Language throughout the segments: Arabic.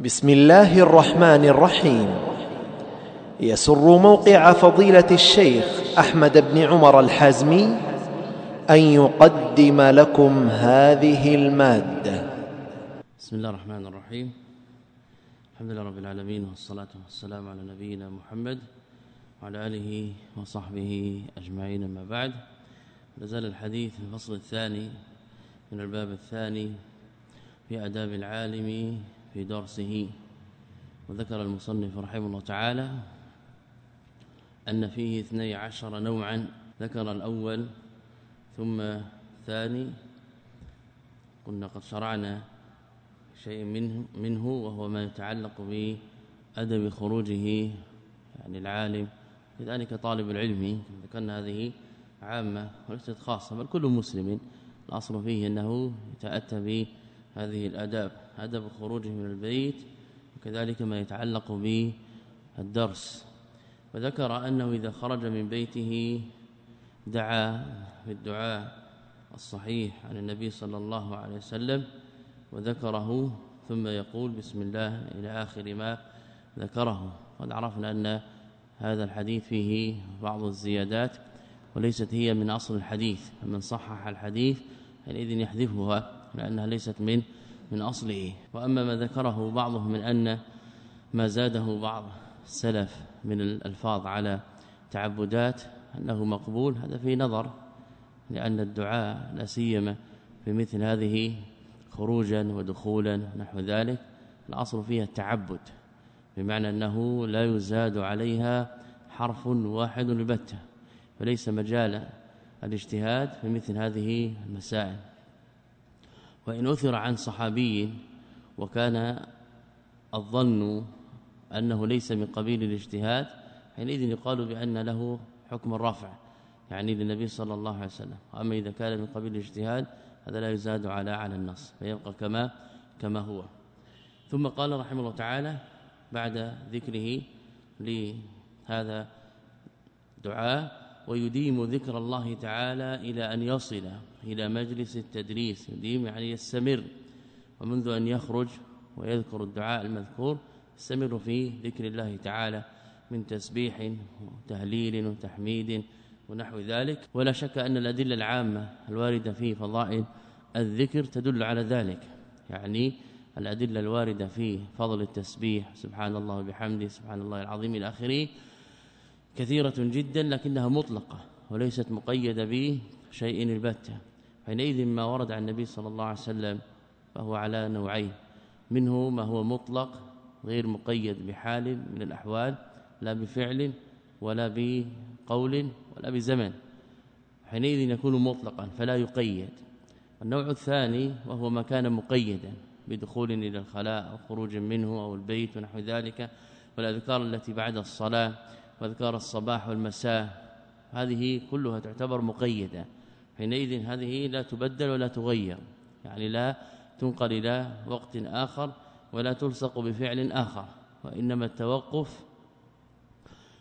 بسم الله الرحمن الرحيم. يسر موقع فضيلة الشيخ أحمد بن عمر الحازمي أن يقدم لكم هذه المادة. بسم الله الرحمن الرحيم. الحمد لله رب العالمين والصلاة والسلام على نبينا محمد وعلى آله وصحبه أجمعين أما بعد. نزل الحديث في الفصل الثاني من الباب الثاني في آداب العالم في درسه. وذكر المصنف رحمه الله تعالى أن فيه اثني عشر نوعا. ذكر الأول ثم الثاني. قلنا قد شرعنا شيء منه, منه وهو ما يتعلق بأدب خروجه يعني العالم. كذلك طالب العلم ذكرنا هذه عامة وليست خاصة بل كل مسلم الأصل فيه أنه يتأتى بهذه الأداب. أدب خروجه من البيت وكذلك ما يتعلق بالدرس. وذكر أنه إذا خرج من بيته دعا بالدعاء الصحيح عن النبي صلى الله عليه وسلم وذكره ثم يقول بسم الله إلى آخر ما ذكره. قد عرفنا أن هذا الحديث فيه بعض الزيادات وليست هي من أصل الحديث. فمن صحح الحديث حينئذ يحذفها لأنها ليست من من أصله. وأما ما ذكره بعضهم من أن ما زاده بعض السلف من الألفاظ على تعبدات أنه مقبول هذا في نظر لأن الدعاء لا سيما في مثل هذه خروجا ودخولا نحو ذلك الأصل فيها التعبد بمعنى أنه لا يزاد عليها حرف واحد البتة فليس مجال الاجتهاد في مثل هذه المسائل. وإن أثر عن صحابي وكان الظن أنه ليس من قبيل الاجتهاد حينئذ يقال بأن له حكم الرفع يعني للنبي صلى الله عليه وسلم. أما إذا كان من قبيل الاجتهاد هذا لا يزاد على على النص فيبقى كما كما هو. ثم قال رحمه الله تعالى بعد ذكره لهذا دعاء ويديم ذكر الله تعالى إلى أن يصل إلى مجلس التدريس. يديم يعني يستمر ومنذ أن يخرج ويذكر الدعاء المذكور يستمر في ذكر الله تعالى من تسبيح وتهليل وتحميد ونحو ذلك. ولا شك أن الأدلة العامة الواردة في فضائل الذكر تدل على ذلك. يعني الأدلة الواردة في فضل التسبيح سبحان الله وبحمده سبحان الله العظيم إلى آخره. كثيرة جدا لكنها مطلقة وليست مقيدة بشيء البتة. حينئذ ما ورد عن النبي صلى الله عليه وسلم فهو على نوعين. منه ما هو مطلق غير مقيد بحال من الأحوال لا بفعل ولا بقول ولا بزمن. حينئذ يكون مطلقا فلا يقيد. النوع الثاني وهو ما كان مقيدا بدخول إلى الخلاء أو خروج منه أو البيت ونحو ذلك والأذكار التي بعد الصلاة. وأذكار الصباح والمساء. هذه كلها تعتبر مقيدة. حينئذ هذه لا تبدل ولا تغير. يعني لا تنقل إلى وقت آخر ولا تلصق بفعل آخر. وإنما التوقف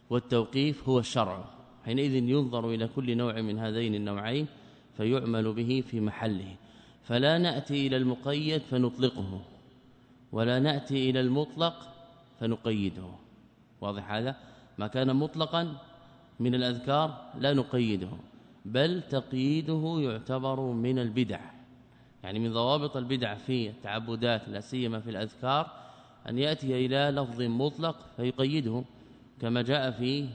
والتوقيف هو الشرع. حينئذ ينظر إلى كل نوع من هذين النوعين فيعمل به في محله. فلا نأتي إلى المقيد فنطلقه. ولا نأتي إلى المطلق فنقيده. واضح هذا؟ ما كان مطلقا من الأذكار لا نقيده بل تقييده يعتبر من البدع. يعني من ضوابط البدع في التعبدات لا سيما في الأذكار أن يأتي إلى لفظ مطلق فيقيده كما جاء في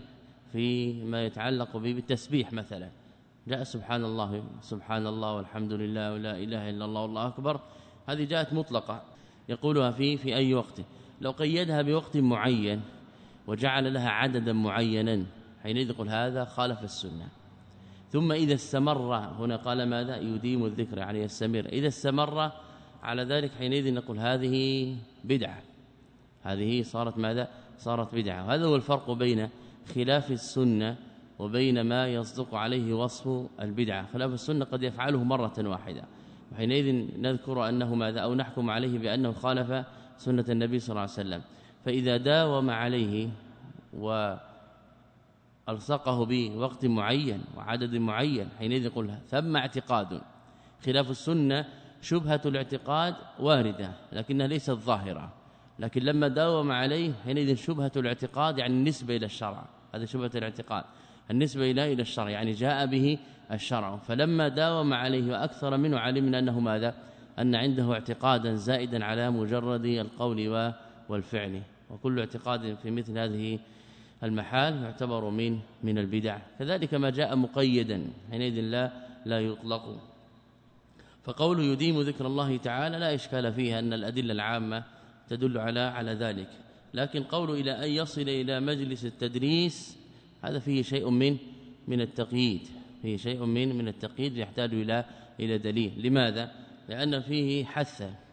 في ما يتعلق به بالتسبيح مثلا. جاء سبحان الله سبحان الله والحمد لله ولا إله إلا الله والله أكبر. هذه جاءت مطلقة يقولها في في أي وقت. لو قيدها بوقت معين وجعل لها عددا معينا. حينئذ يقول هذا خالف السنة. ثم إذا استمر هنا قال ماذا؟ يديم الذكر يعني يستمر إذا استمر على ذلك حينئذ نقول هذه بدعة. هذه صارت ماذا؟ صارت بدعة. وهذا هو الفرق بين خلاف السنة وبين ما يصدق عليه وصف البدعة. خلاف السنة قد يفعله مرة واحدة. وحينئذ نذكر أنه ماذا؟ أو نحكم عليه بأنه خالف سنة النبي صلى الله عليه وسلم. فإذا داوم عليه وألصقه بوقت معين وعدد معين حينئذ يقول ثم اعتقاد. خلاف السنة شبهة الاعتقاد واردة لكنها ليست ظاهرة. لكن لما داوم عليه حينئذ شبهة الاعتقاد يعني النسبة إلى الشرع. هذه شبهة الاعتقاد. النسبة إلى إلى الشرع يعني جاء به الشرع. فلما داوم عليه وأكثر منه علمنا أنه ماذا؟ أن عنده اعتقادا زائدا على مجرد القول والفعل. وكل اعتقاد في مثل هذه المحال يعتبر من من البدع. كذلك ما جاء مقيدا حينئذ لا لا يطلق. فقول يديم ذكر الله تعالى لا إشكال فيها أن الأدلة العامة تدل على على ذلك. لكن قول إلى أن يصل إلى مجلس التدريس هذا فيه شيء من من التقييد. فيه شيء من من التقييد يحتاج إلى إلى دليل. لماذا؟ لأن فيه حثا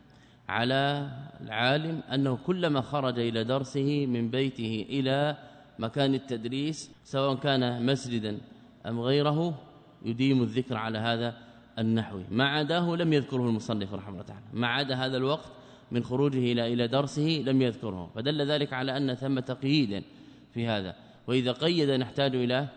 على العالم أنه كلما خرج إلى درسه من بيته إلى مكان التدريس سواء كان مسجدا أم غيره يديم الذكر على هذا النحو. ما عداه لم يذكره المصنف رحمه الله تعالى. ما عدا هذا الوقت من خروجه إلى إلى درسه لم يذكره. فدل ذلك على أن ثم تقييدا في هذا. وإذا قيد نحتاج إلى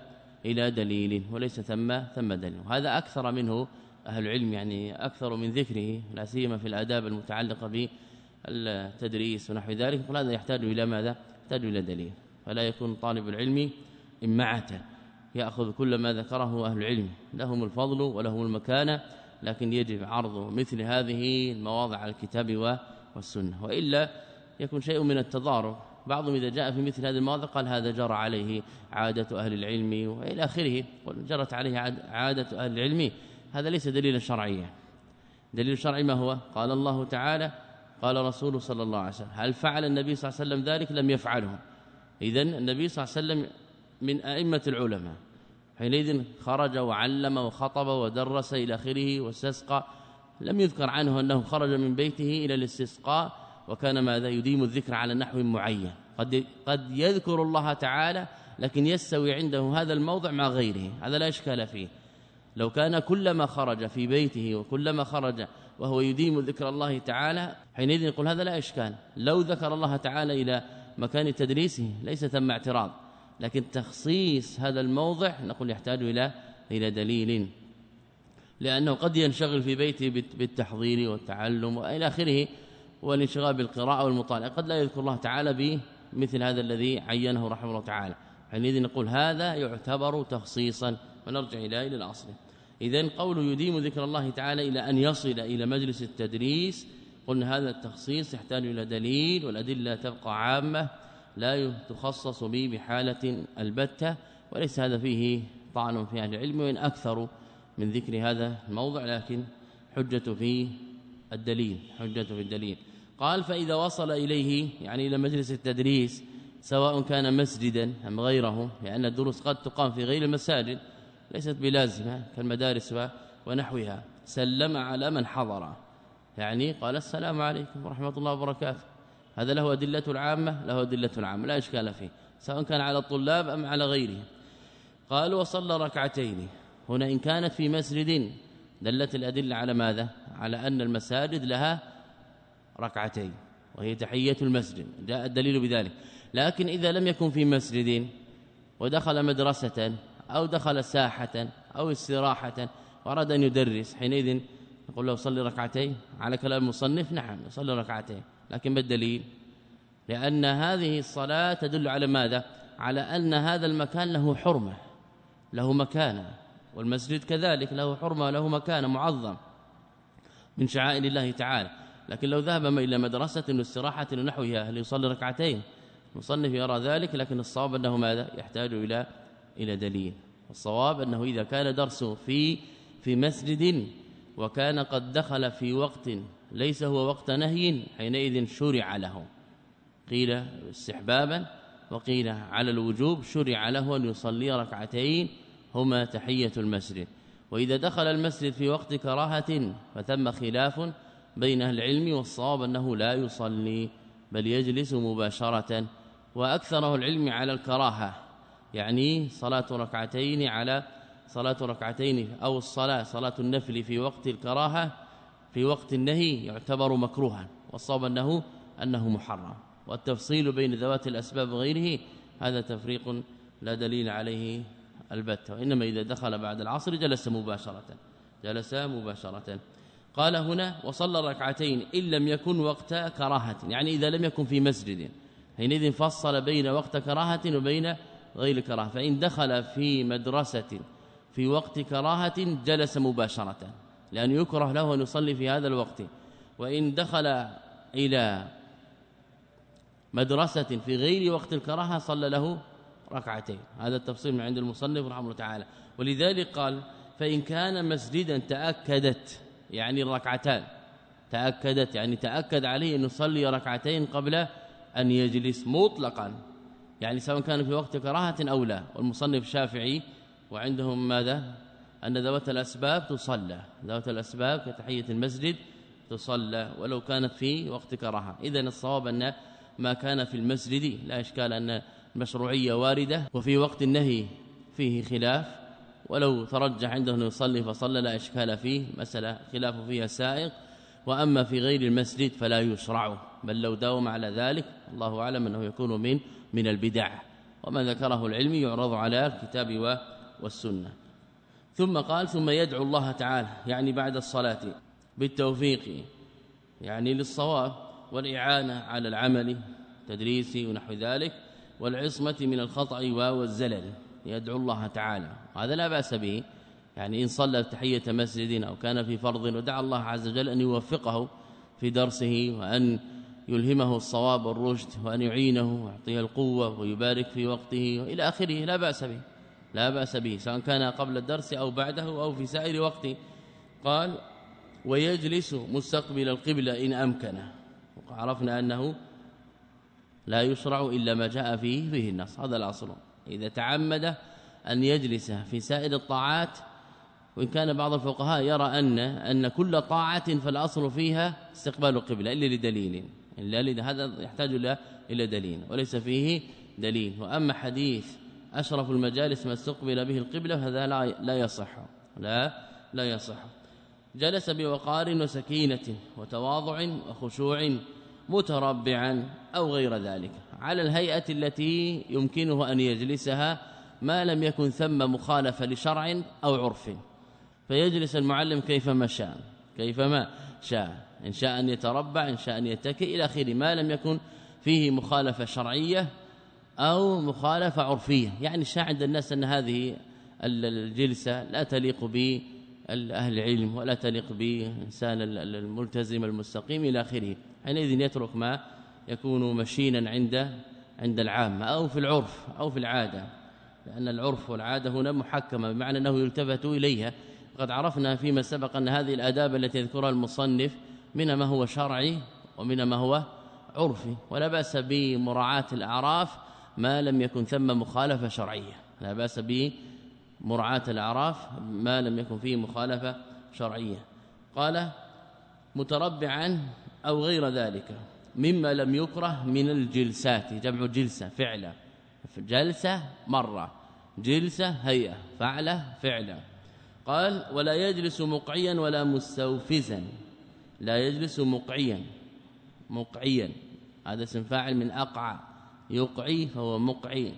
إلى دليل وليس ثم ثم دليل. وهذا أكثر منه أهل العلم يعني أكثر من ذكره لا سيما في الآداب المتعلقة بالتدريس ونحو ذلك هذا يحتاج إلى ماذا؟ يحتاج إلى دليل. فلا يكون طالب العلم إمعة يأخذ كل ما ذكره أهل العلم لهم الفضل ولهم المكانة لكن يجب عرض مثل هذه المواضع على الكتاب والسنة. وإلا يكون شيء من التضارب بعضهم إذا جاء في مثل هذه المواضع قال هذا جرى عليه عادة أهل العلم وإلى آخره جرت عليه عادة أهل العلم. هذا ليس دليلا شرعيا. دليل الشرعي ما هو؟ قال الله تعالى قال رسول صلى الله عليه وسلم هل فعل النبي صلى الله عليه وسلم ذلك؟ لم يفعله. اذا النبي صلى الله عليه وسلم من أئمة العلماء حينئذ خرج وعلم وخطب ودرس إلى آخره واستسقى. لم يذكر عنه أنه خرج من بيته إلى الاستسقاء وكان ماذا؟ يديم الذكر على نحو معين. قد قد يذكر الله تعالى لكن يستوي عنده هذا الموضع مع غيره. هذا لا إشكال فيه. لو كان كلما خرج في بيته وكلما خرج وهو يديم ذكر الله تعالى حينئذ يقول هذا لا إشكال. لو ذكر الله تعالى إلى مكان تدريسه ليس ثم اعتراض. لكن تخصيص هذا الموضع نقول يحتاج إلى إلى دليل. لأنه قد ينشغل في بيته بالتحضير والتعلم وإلى آخره والانشغال بالقراءة والمطالعة. قد لا يذكر الله تعالى بمثل هذا الذي عينه رحمه الله تعالى. حينئذ نقول هذا يعتبر تخصيصا. ونرجع إلى إلى الاصل اذا قول يديم ذكر الله تعالى إلى أن يصل إلى مجلس التدريس. قلنا هذا التخصيص يحتاج إلى دليل والأدلة تبقى عامة لا تخصص به بحالة البتة وليس هذا فيه طعن في أهل العلم وإن أكثر من ذكر هذا الموضع لكن حجة في الدليل حجة في الدليل. قال فإذا وصل إليه يعني إلى مجلس التدريس سواء كان مسجدا أم غيره لأن الدروس قد تقام في غير المساجد ليست بلازمة كالمدارس ونحوها. سلم على من حضر. يعني قال السلام عليكم ورحمة الله وبركاته. هذا له أدلة العامة له أدلة العامة لا إشكال فيه. سواء كان على الطلاب أم على غيرهم. قال وصلى ركعتين. هنا إن كانت في مسجد دلت الأدلة على ماذا؟ على أن المساجد لها ركعتين وهي تحية المسجد. جاء الدليل بذلك. لكن إذا لم يكن في مسجد ودخل مدرسة أو دخل ساحة أو استراحة وأراد أن يدرس. حينئذ نقول له صلي ركعتين. على كلام المصنف نعم صلي ركعتين لكن ما الدليل؟ لأن هذه الصلاة تدل على ماذا؟ على أن هذا المكان له حرمة له مكانة والمسجد كذلك له حرمة له مكانة معظم من شعائر الله تعالى. لكن لو ذهب إلى مدرسة واستراحة ونحوها هل يصلي ركعتين؟ المصنف يرى ذلك لكن الصواب أنه ماذا؟ يحتاج إلى إلى دليل. الصواب أنه إذا كان درسه في في مسجد وكان قد دخل في وقت ليس هو وقت نهي حينئذ شرع له. قيل استحبابا وقيل على الوجوب شرع له أن يصلي ركعتين هما تحية المسجد. وإذا دخل المسجد في وقت كراهة فثم خلاف بين أهل العلم والصواب أنه لا يصلي بل يجلس مباشرة. وأكثره العلم على الكراهة. يعني صلاة ركعتين على صلاة ركعتين أو الصلاة صلاة النفل في وقت الكراهة في وقت النهي يعتبر مكروها والصواب انه أنه محرم. والتفصيل بين ذوات الأسباب وغيره هذا تفريق لا دليل عليه البتة. وإنما إذا دخل بعد العصر جلس مباشرة جلس مباشرة. قال هنا وصلى ركعتين إن لم يكن وقت كراهة. يعني إذا لم يكن في مسجد حينئذ فصل بين وقت كراهة وبين غير كراهة. فإن دخل في مدرسة في وقت كراهة جلس مباشرة لأن يكره له أن يصلي في هذا الوقت. وإن دخل إلى مدرسة في غير وقت الكراهة صلى له ركعتين. هذا التفصيل من عند المصنف رحمه الله تعالى. ولذلك قال فإن كان مسجدا تأكدت يعني الركعتان تأكدت يعني تأكد عليه أن يصلي ركعتين قبل أن يجلس مطلقا. يعني سواء كان في وقت كراهة أو لا. والمصنف الشافعي وعندهم ماذا؟ أن ذوات الأسباب تصلى. ذوات الأسباب كتحية المسجد تصلى ولو كانت في وقت كراهة. اذا الصواب أن ما كان في المسجد لا إشكال أن المشروعية واردة وفي وقت النهي فيه خلاف. ولو ترجح عنده انه يصلي فصلى لا إشكال فيه. مسألة خلاف فيها سائق. وأما في غير المسجد فلا يشرع بل لو داوم على ذلك الله أعلم أنه يكون من من البدع. وما ذكره العلم يعرض على الكتاب والسنة. ثم قال ثم يدعو الله تعالى يعني بعد الصلاة بالتوفيق يعني للصواب والإعانة على العمل تدريسي ونحو ذلك والعصمة من الخطأ والزلل يدعو الله تعالى. هذا لا بأس به. يعني إن صلى تحية مسجد أو كان في فرض ودعا الله عز وجل أن يوفقه في درسه وأن يلهمه الصواب والرشد وأن يعينه ويعطيه القوة ويبارك في وقته إلى آخره لا بأس به لا بأس به سواء كان قبل الدرس أو بعده أو في سائر وقت قال ويجلس مستقبل القبلة إن أمكن. وعرفنا أنه لا يشرع إلا ما جاء فيه فيه النص هذا الأصل. إذا تعمد أن يجلس في سائر الطاعات وإن كان بعض الفقهاء يرى أن أن كل طاعة فالأصل فيها استقبال القبلة إلا لدليل. إلا هذا يحتاج إلى إلى دليل وليس فيه دليل. وأما حديث أشرف المجالس ما استقبل به القبلة هذا لا لا يصح. لا لا يصح. جلس بوقار وسكينة وتواضع وخشوع متربعا أو غير ذلك. على الهيئة التي يمكنه أن يجلسها ما لم يكن ثم مخالفة لشرع أو عرف. فيجلس المعلم كيفما شاء كيفما شاء. إن شاء أن يتربع إن شاء أن يتكئ إلى آخره. ما لم يكن فيه مخالفة شرعية أو مخالفة عرفية. يعني شاع عند الناس أن هذه الجلسة لا تليق ب أهل العلم ولا تليق بانسان الملتزم المستقيم إلى آخره. حينئذ يترك ما يكون مشينا عند عند العامة أو في العرف أو في العادة. لأن العرف والعادة هنا محكمة بمعنى أنه يلتفت إليها. قد عرفنا فيما سبق أن هذه الآداب التي يذكرها المصنف من ما هو شرعي ومن ما هو عرفي ولا بأس بمراعاة الأعراف ما لم يكن ثم مخالفة شرعية. لا بأس بمراعاة الأعراف ما لم يكن فيه مخالفة شرعية. قال متربعا أو غير ذلك مما لم يكره من الجلسات جمع جلسة فعلا جلسة مرة جلسة هيئة فعلة فعلا قال ولا يجلس مقعيا ولا مستوفزا. لا يجلس مقعيا مقعيا. هذا اسم فاعل من اقع يقعي فهو مقعي.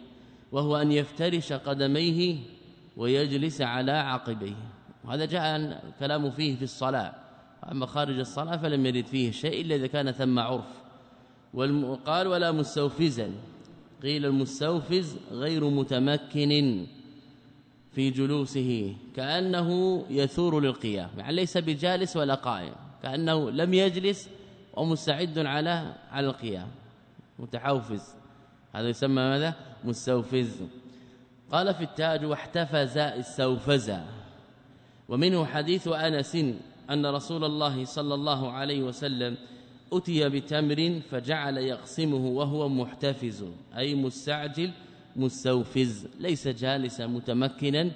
وهو أن يفترش قدميه ويجلس على عقبيه. وهذا جاء الكلام فيه في الصلاة. أما خارج الصلاة فلم يرد فيه شيء إلا إذا كان ثم عرف. وقال ولا مستوفزا. قيل المستوفز غير متمكن. في جلوسه كأنه يثور للقيام يعني ليس بجالس ولا قائم كأنه لم يجلس ومستعد على على القيام. متحوفز هذا يسمى ماذا؟ مستوفز. قال في التاج واحتفز استوفز ومنه حديث أنس أن رسول الله صلى الله عليه وسلم أتي بتمر فجعل يقسمه وهو محتفز أي مستعجل مستوفز ليس جالسا متمكنا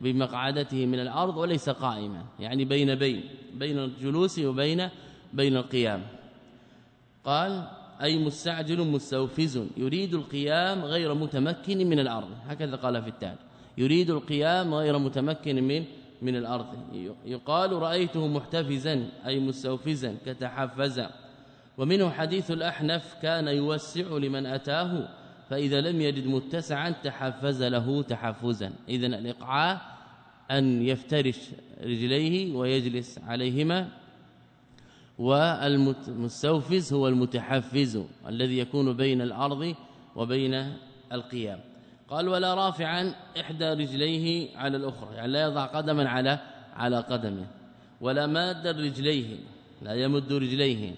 بمقعدته من الأرض وليس قائما يعني بين بين بين الجلوس وبين بين القيام. قال أي مستعجل مستوفز يريد القيام غير متمكن من الأرض. هكذا قال في التالي يريد القيام غير متمكن من من الأرض. يقال رأيته محتفزا أي مستوفزا كتحفز. ومنه حديث الأحنف كان يوسع لمن أتاه فإذا لم يجد متسعا تحفز له تحفزا. اذا الإقعاء أن يفترش رجليه ويجلس عليهما والمستوفز هو المتحفز الذي يكون بين الأرض وبين القيام. قال ولا رافعا إحدى رجليه على الأخرى. يعني لا يضع قدما على على قدمه. ولا ماد رجليه. لا يمد رجليه.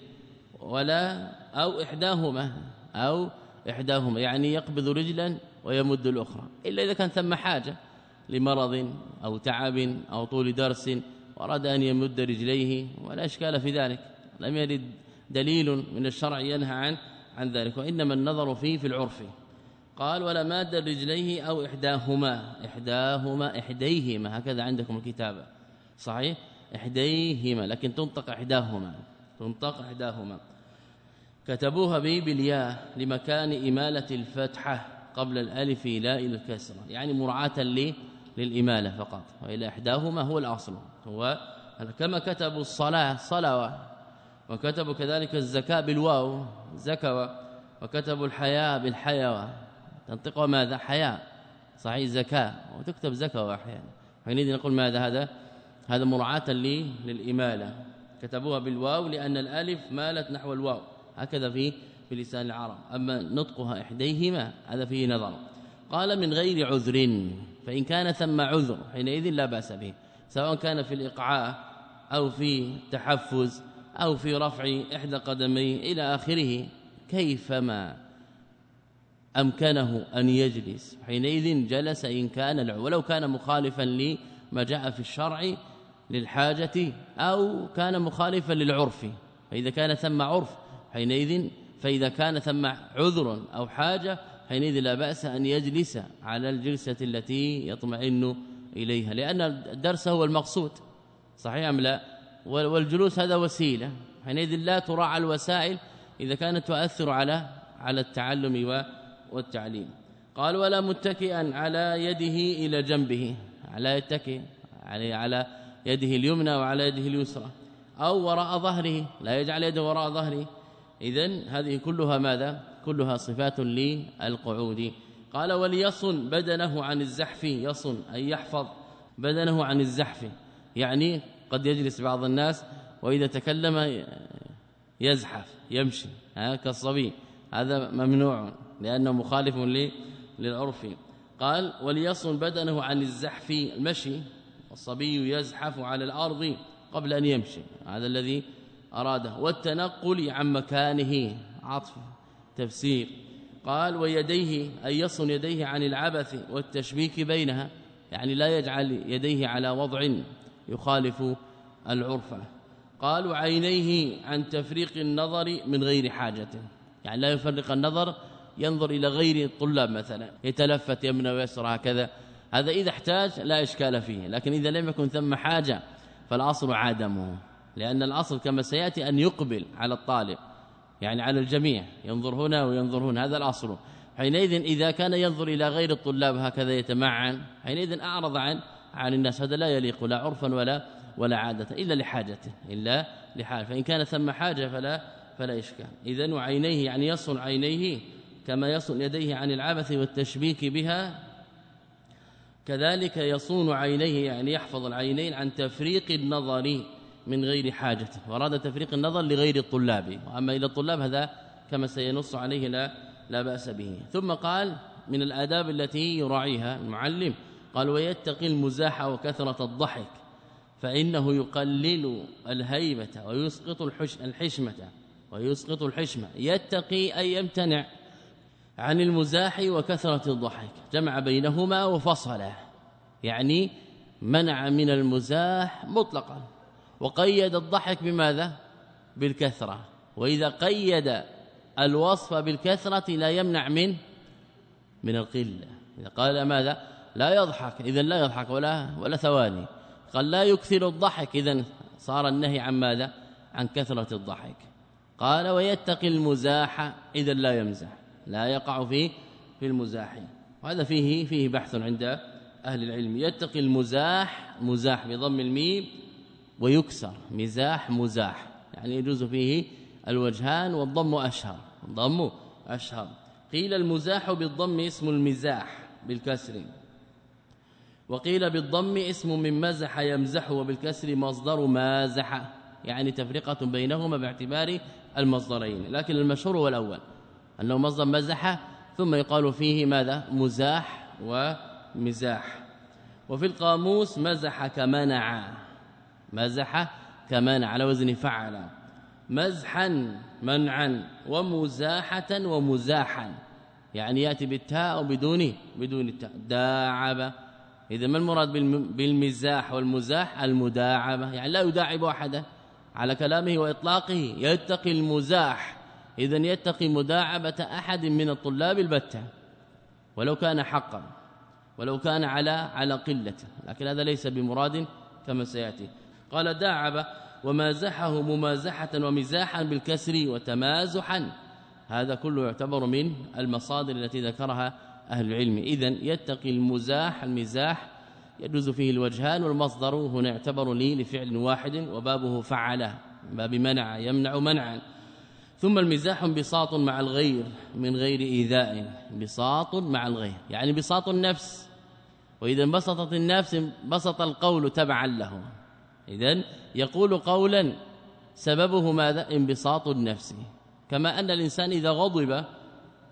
ولا أو إحداهما. أو إحداهما يعني يقبض رجلا ويمد الأخرى إلا إذا كان ثم حاجة لمرض أو تعب أو طول درس وأراد أن يمد رجليه ولا إشكال في ذلك لم يرد دليل من الشرع ينهى عن عن ذلك وإنما النظر فيه في العرف. قال ولا ماد رجليه أو إحداهما إحداهما إحديهما. هكذا عندكم الكتابة. صحيح؟ إحديهما لكن تنطق إحداهما تنطق إحداهما. كتبوها به بالياء لمكان إمالة الفتحة قبل الألف لا إلى الكسرة. يعني مراعاة للإمالة فقط. وإلى إحداهما هو الأصل. هو كما كتبوا الصلاة صلاه وكتبوا كذلك الزكاة بالواو زكوا وكتبوا الحياة بالحيوى تنطقها ماذا؟ حياء صحيح زكاة. وتكتب زكاه أحيانا. حينئذ نقول ماذا؟ هذا هذا مراعاة للإمالة. كتبوها بالواو لأن الألف مالت نحو الواو. هكذا في في لسان العرب. أما نطقها إحديهما هذا فيه نظر. قال من غير عذر فإن كان ثم عذر حينئذ لا بأس به سواء كان في الإقعاء أو في تحفز أو في رفع إحدى قدميه إلى آخره كيفما أمكنه أن يجلس. حينئذ جلس إن كان ولو كان مخالفا لما جاء في الشرع للحاجة أو كان مخالفا للعرف. فإذا كان ثم عرف حينئذ فإذا كان ثم عذر أو حاجة حينئذ لا بأس أن يجلس على الجلسة التي يطمئن إليها. لأن الدرس هو المقصود صحيح أم لا؟ والجلوس هذا وسيلة. حينئذ لا تراعى الوسائل إذا كانت تؤثر على على التعلم والتعليم. قال ولا متكئا على يده إلى جنبه. على يتكئ على على يده اليمنى وعلى يده اليسرى. أو وراء ظهره لا يجعل يده وراء ظهره. اذا هذه كلها ماذا؟ كلها صفات للقعود. قال وليصن بدنه عن الزحف يصن أي يحفظ بدنه عن الزحف. يعني قد يجلس بعض الناس وإذا تكلم يزحف يمشي ها كالصبي. هذا ممنوع لأنه مخالف للعرف. قال وليصن بدنه عن الزحف المشي. الصبي يزحف على الأرض قبل أن يمشي. هذا الذي أراده. والتنقل عن مكانه. عطف. تفسير. قال ويديه. أن يصن يديه عن العبث والتشبيك بينها. يعني لا يجعل يديه على وضع يخالف العرف. قال وعينيه عن تفريق النظر من غير حاجة. يعني لا يفرق النظر ينظر إلى غير الطلاب مثلا. يتلفت يمنى ويسرى هكذا. هذا إذا احتاج لا إشكال فيه. لكن إذا لم يكن ثم حاجة فالأصل عدمه. لأن الأصل كما سيأتي أن يقبل على الطالب يعني على الجميع ينظر هنا وينظر هنا هذا الأصل. حينئذ إذا كان ينظر إلى غير الطلاب هكذا يتمعن حينئذ أعرض عن عن الناس هذا لا يليق لا عرفا ولا ولا عادة إلا لحاجته إلا لحاجة. فإن كان ثم حاجة فلا فلا إشكال. إذا وعينيه يعني يصل عينيه كما يصل يديه عن العبث والتشبيك بها. كذلك يصون عينيه يعني يحفظ العينين عن تفريق النظر من غير حاجة وأراد تفريق النظر لغير الطلاب. وأما إلى الطلاب هذا كما سينص عليه لا لا بأس به. ثم قال من الآداب التي يراعيها المعلم. قال ويتقي المزاح وكثرة الضحك فإنه يقلل الهيبة ويسقط الحش الحشمة ويسقط الحشمة. يتقي أي يمتنع عن المزاح وكثرة الضحك. جمع بينهما وفصله. يعني منع من المزاح مطلقا. وقيد الضحك بماذا؟ بالكثرة. وإذا قيد الوصف بالكثرة لا يمنع من من القلة. إذا قال ماذا؟ لا يضحك. إذا لا يضحك ولا ولا ثواني. قال لا يكثر الضحك. إذا صار النهي عن ماذا؟ عن كثرة الضحك. قال ويتقي المزاح. إذا لا يمزح. لا يقع في في المزاح. وهذا فيه فيه بحث عند أهل العلم. يتقي المزاح مزاح بضم الميم ويكسر. مزاح مزاح. يعني يجوز فيه الوجهان والضم أشهر. الضم أشهر. قيل المزاح بالضم اسم المزاح بالكسر. وقيل بالضم اسم من مزح يمزح وبالكسر مصدر مازح. يعني تفرقة بينهما باعتبار المصدرين. لكن المشهور هو الأول. أنه مصدر مزح ثم يقال فيه ماذا؟ مزاح ومزاح. وفي القاموس مزح كمنع. مزح كمنع على وزن فعل. مزحا منعا ومزاحة ومزاحا. يعني يأتي بالتاء وبدون بدون التاء. داعب. إذا ما المراد بالمزاح والمزاح؟ المداعبه يعني لا يداعب أحدا على كلامه وإطلاقه. يتقي المزاح. إذا يتقي مداعبة أحد من الطلاب البتة. ولو كان حقا. ولو كان على على قلة. لكن هذا ليس بمراد كما سيأتي. قال داعب ومازحه ممازحة ومزاحا بالكسر وتمازحا. هذا كله يعتبر من المصادر التي ذكرها أهل العلم. اذا يتقي المزاح المزاح يجوز فيه الوجهان والمصدر. هنا يعتبر لي لفعل واحد وبابه فعله باب منع يمنع منعا. ثم المزاح انبساط مع الغير من غير إيذاء. انبساط مع الغير يعني انبساط النفس. وإذا انبسطت النفس انبسط القول تبعا له. اذا يقول قولا سببه ماذا؟ انبساط النفس. كما أن الإنسان إذا غضب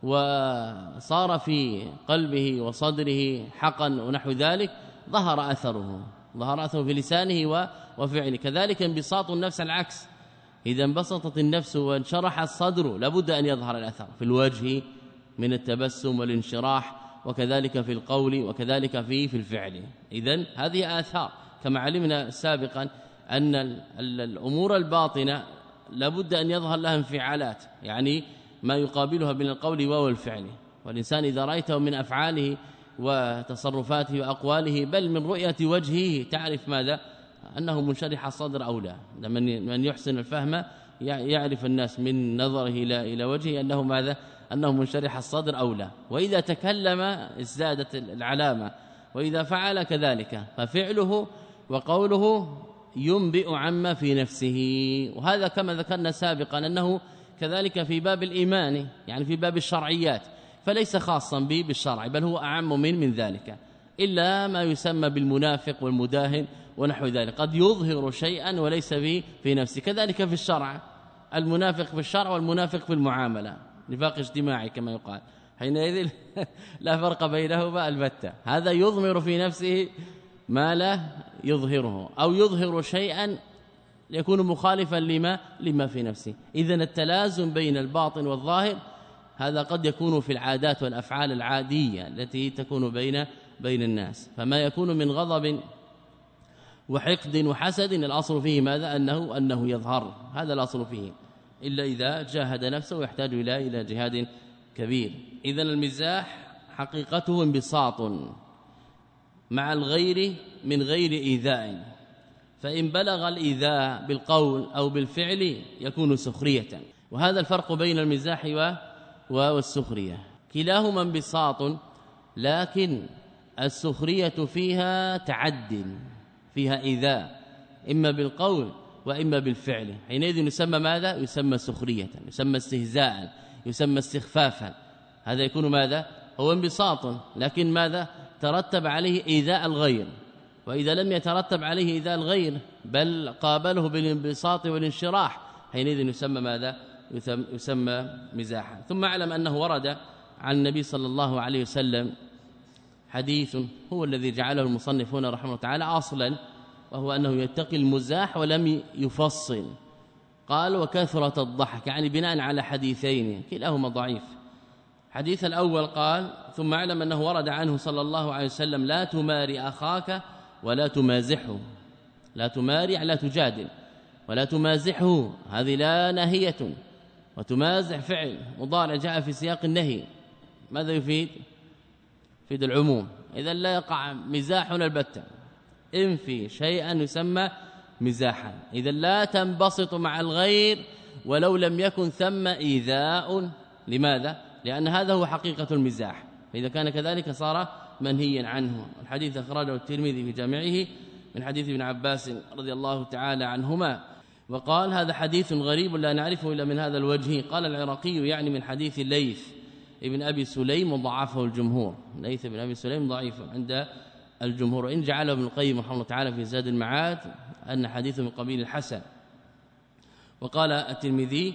وصار في قلبه وصدره حقا ونحو ذلك ظهر أثره. ظهر أثره في لسانه وفعله. كذلك انبساط النفس العكس. إذا انبسطت النفس وانشرح الصدر لابد أن يظهر الأثر في الوجه من التبسم والانشراح وكذلك في القول وكذلك في في الفعل. اذا هذه آثار. كما علمنا سابقا أن الأمور الباطنة لابد أن يظهر لها انفعالات يعني ما يقابلها من القول والفعل والإنسان إذا رأيته من أفعاله وتصرفاته وأقواله بل من رؤية وجهه تعرف ماذا؟ أنه منشرح الصدر أو لا. من من يحسن الفهم يعرف الناس من نظره إلى إلى وجهه أنه ماذا؟ أنه منشرح الصدر أو لا. وإذا تكلم ازدادت العلامة. وإذا فعل كذلك ففعله وقوله ينبئ عما في نفسه. وهذا كما ذكرنا سابقا أنه كذلك في باب الإيمان يعني في باب الشرعيات فليس خاصا به بالشرع بل هو أعم من من ذلك. إلا ما يسمى بالمنافق والمداهن ونحو ذلك. قد يظهر شيئا وليس به في نفسه. كذلك في الشرع. المنافق في الشرع والمنافق في المعاملة. نفاق اجتماعي كما يقال. حينئذ لا فرق بينهما البتة. هذا يضمر في نفسه ما لا يظهره أو يظهر شيئا يكون مخالفا لما لما في نفسه. اذا التلازم بين الباطن والظاهر هذا قد يكون في العادات والأفعال العادية التي تكون بين بين الناس. فما يكون من غضب وحقد وحسد الأصل فيه ماذا؟ أنه أنه يظهر. هذا الأصل فيه. إلا إذا جاهد نفسه ويحتاج إلى إلى جهاد كبير. اذا المزاح حقيقته انبساط. مع الغير من غير إيذاء. فإن بلغ الإيذاء بالقول أو بالفعل يكون سخرية. وهذا الفرق بين المزاح والسخرية. كلاهما انبساط لكن السخرية فيها تعد فيها إيذاء. إما بالقول وإما بالفعل. حينئذ يسمى ماذا؟ يسمى سخرية يسمى استهزاء يسمى استخفافا هذا يكون ماذا؟ هو انبساط. لكن ماذا؟ ترتب عليه إيذاء الغير وإذا لم يترتب عليه إيذاء الغير بل قابله بالانبساط والانشراح حينئذ يسمى ماذا؟ يسمى مزاحا. ثم أعلم أنه ورد عن النبي صلى الله عليه وسلم حديث هو الذي جعله المصنف هنا رحمه الله تعالى أصلا وهو أنه يتقي المزاح ولم يفصل. قال وكثرة الضحك يعني بناء على حديثين كلاهما ضعيف. حديث الأول قال ثم أعلم أنه ورد عنه صلى الله عليه وسلم لا تماري أخاك ولا تمازحه. لا تماري لا تجادل. ولا تمازحه. هذه لا نهيه وتمازح فعل. مضارع جاء في سياق النهي. ماذا يفيد؟ يفيد العموم. اذا لا يقع مزاح البتة. إن في شيئا يسمى مزاحا. اذا لا تنبسط مع الغير ولو لم يكن ثم إيذاء. لماذا؟ لأن هذا هو حقيقة المزاح. فإذا كان كذلك صار منهيا عنه. الحديث أخرجه الترمذي في جامعه من حديث ابن عباس رضي الله تعالى عنهما. وقال هذا حديث غريب لا نعرفه إلا من هذا الوجه. قال العراقي يعني من حديث الليث ابن أبي سليم وضعفه الجمهور. ليث بن أبي سليم ضعيف عند الجمهور. وإن جعله ابن القيم رحمه الله تعالى في زاد المعاد أن حديثه من قبيل الحسن. وقال الترمذي